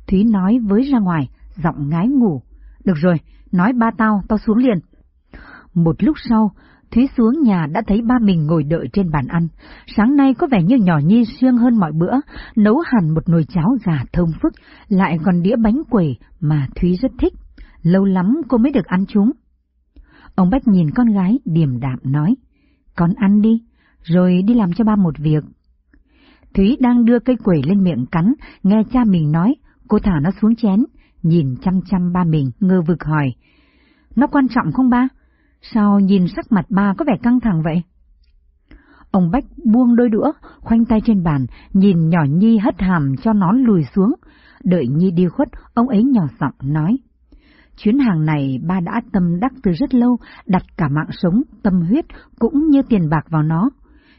Thúy nói với ra ngoài, giọng ngái ngủ. Được rồi, nói ba tao, tao xuống liền. Một lúc sau, Thúy xuống nhà đã thấy ba mình ngồi đợi trên bàn ăn. Sáng nay có vẻ như nhỏ nhi siêng hơn mọi bữa, nấu hẳn một nồi cháo gà thơm phức, lại còn đĩa bánh quẩy mà Thúy rất thích. Lâu lắm cô mới được ăn chúng. Ông Bách nhìn con gái điềm đạm nói, con ăn đi, rồi đi làm cho ba một việc. Thúy đang đưa cây quẩy lên miệng cắn, nghe cha mình nói, cô thả nó xuống chén, nhìn chăm chăm ba mình, ngơ vực hỏi. Nó quan trọng không ba? Sao nhìn sắc mặt ba có vẻ căng thẳng vậy? Ông Bách buông đôi đũa, khoanh tay trên bàn, nhìn nhỏ Nhi hất hàm cho nón lùi xuống. Đợi Nhi đi khuất, ông ấy nhỏ giọng nói. Chuyến hàng này ba đã tâm đắc từ rất lâu, đặt cả mạng sống, tâm huyết cũng như tiền bạc vào nó.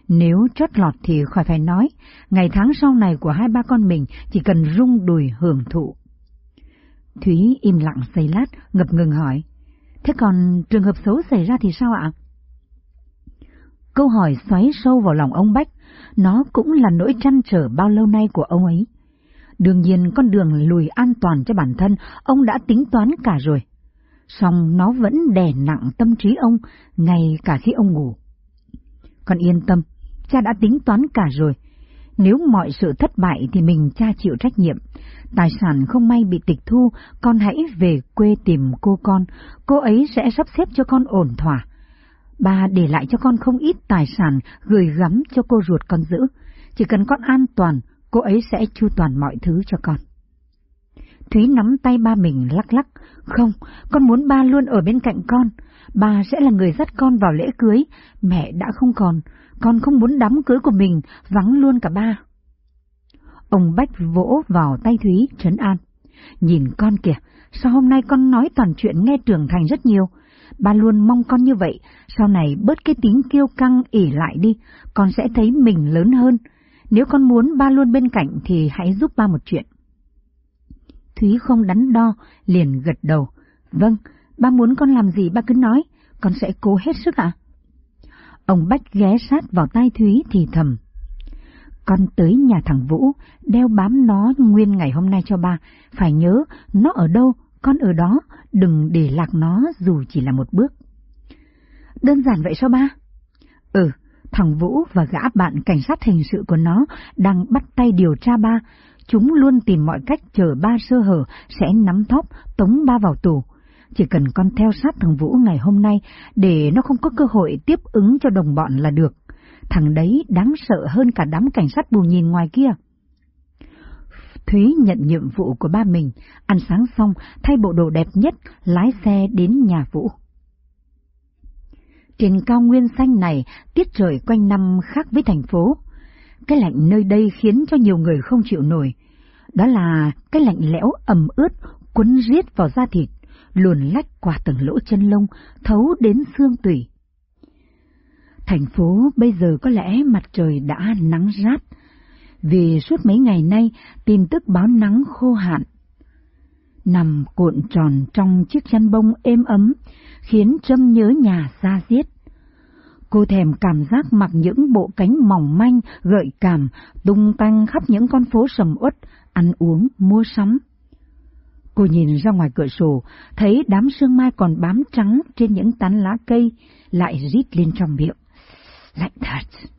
Nếu chót lọt thì khỏi phải nói, ngày tháng sau này của hai ba con mình chỉ cần rung đùi hưởng thụ. Thúy im lặng giây lát, ngập ngừng hỏi. Thế còn trường hợp xấu xảy ra thì sao ạ? Câu hỏi xoáy sâu vào lòng ông Bách, nó cũng là nỗi trăn trở bao lâu nay của ông ấy. Đương nhiên con đường lùi an toàn cho bản thân, ông đã tính toán cả rồi. Song nó vẫn đè nặng tâm trí ông, ngay cả khi ông ngủ. Con yên tâm, cha đã tính toán cả rồi. Nếu mọi sự thất bại thì mình cha chịu trách nhiệm. Tài sản không may bị tịch thu, con hãy về quê tìm cô con, cô ấy sẽ sắp xếp cho con ổn thỏa. Bà để lại cho con không ít tài sản gửi gắm cho cô ruột con giữ. Chỉ cần con an toàn, cô ấy sẽ chu toàn mọi thứ cho con. Thúy nắm tay ba mình lắc lắc. Không, con muốn ba luôn ở bên cạnh con. Ba sẽ là người dắt con vào lễ cưới. Mẹ đã không còn, con không muốn đám cưới của mình vắng luôn cả ba. Ông Bách vỗ vào tay Thúy trấn an. Nhìn con kìa, sao hôm nay con nói toàn chuyện nghe trưởng thành rất nhiều. Ba luôn mong con như vậy, sau này bớt cái tính kiêu căng ỉ lại đi, con sẽ thấy mình lớn hơn. Nếu con muốn ba luôn bên cạnh thì hãy giúp ba một chuyện. Thúy không đắn đo, liền gật đầu. Vâng, ba muốn con làm gì ba cứ nói, con sẽ cố hết sức ạ. Ông Bách ghé sát vào tai Thúy thì thầm. Con tới nhà thằng Vũ, đeo bám nó nguyên ngày hôm nay cho ba. Phải nhớ, nó ở đâu, con ở đó, đừng để lạc nó dù chỉ là một bước. Đơn giản vậy sao ba? Ừ, thằng Vũ và gã bạn cảnh sát hình sự của nó đang bắt tay điều tra ba. Chúng luôn tìm mọi cách chờ ba sơ hở sẽ nắm thóp tống ba vào tù. Chỉ cần con theo sát thằng Vũ ngày hôm nay để nó không có cơ hội tiếp ứng cho đồng bọn là được. Thằng đấy đáng sợ hơn cả đám cảnh sát bù nhìn ngoài kia. Thúy nhận nhiệm vụ của ba mình, ăn sáng xong, thay bộ đồ đẹp nhất, lái xe đến nhà Vũ. Trên cao nguyên xanh này, tiết trời quanh năm khác với thành phố. Cái lạnh nơi đây khiến cho nhiều người không chịu nổi. Đó là cái lạnh lẽo ẩm ướt, quấn riết vào da thịt, luồn lách qua từng lỗ chân lông, thấu đến xương tủy. Thành phố bây giờ có lẽ mặt trời đã nắng rát, vì suốt mấy ngày nay tin tức báo nắng khô hạn. Nằm cuộn tròn trong chiếc chăn bông êm ấm, khiến Trâm nhớ nhà xa xiết. Cô thèm cảm giác mặc những bộ cánh mỏng manh, gợi cảm, tung tăng khắp những con phố sầm uất, ăn uống, mua sắm. Cô nhìn ra ngoài cửa sổ, thấy đám sương mai còn bám trắng trên những tán lá cây, lại rít lên trong miệng. Lạnh thật!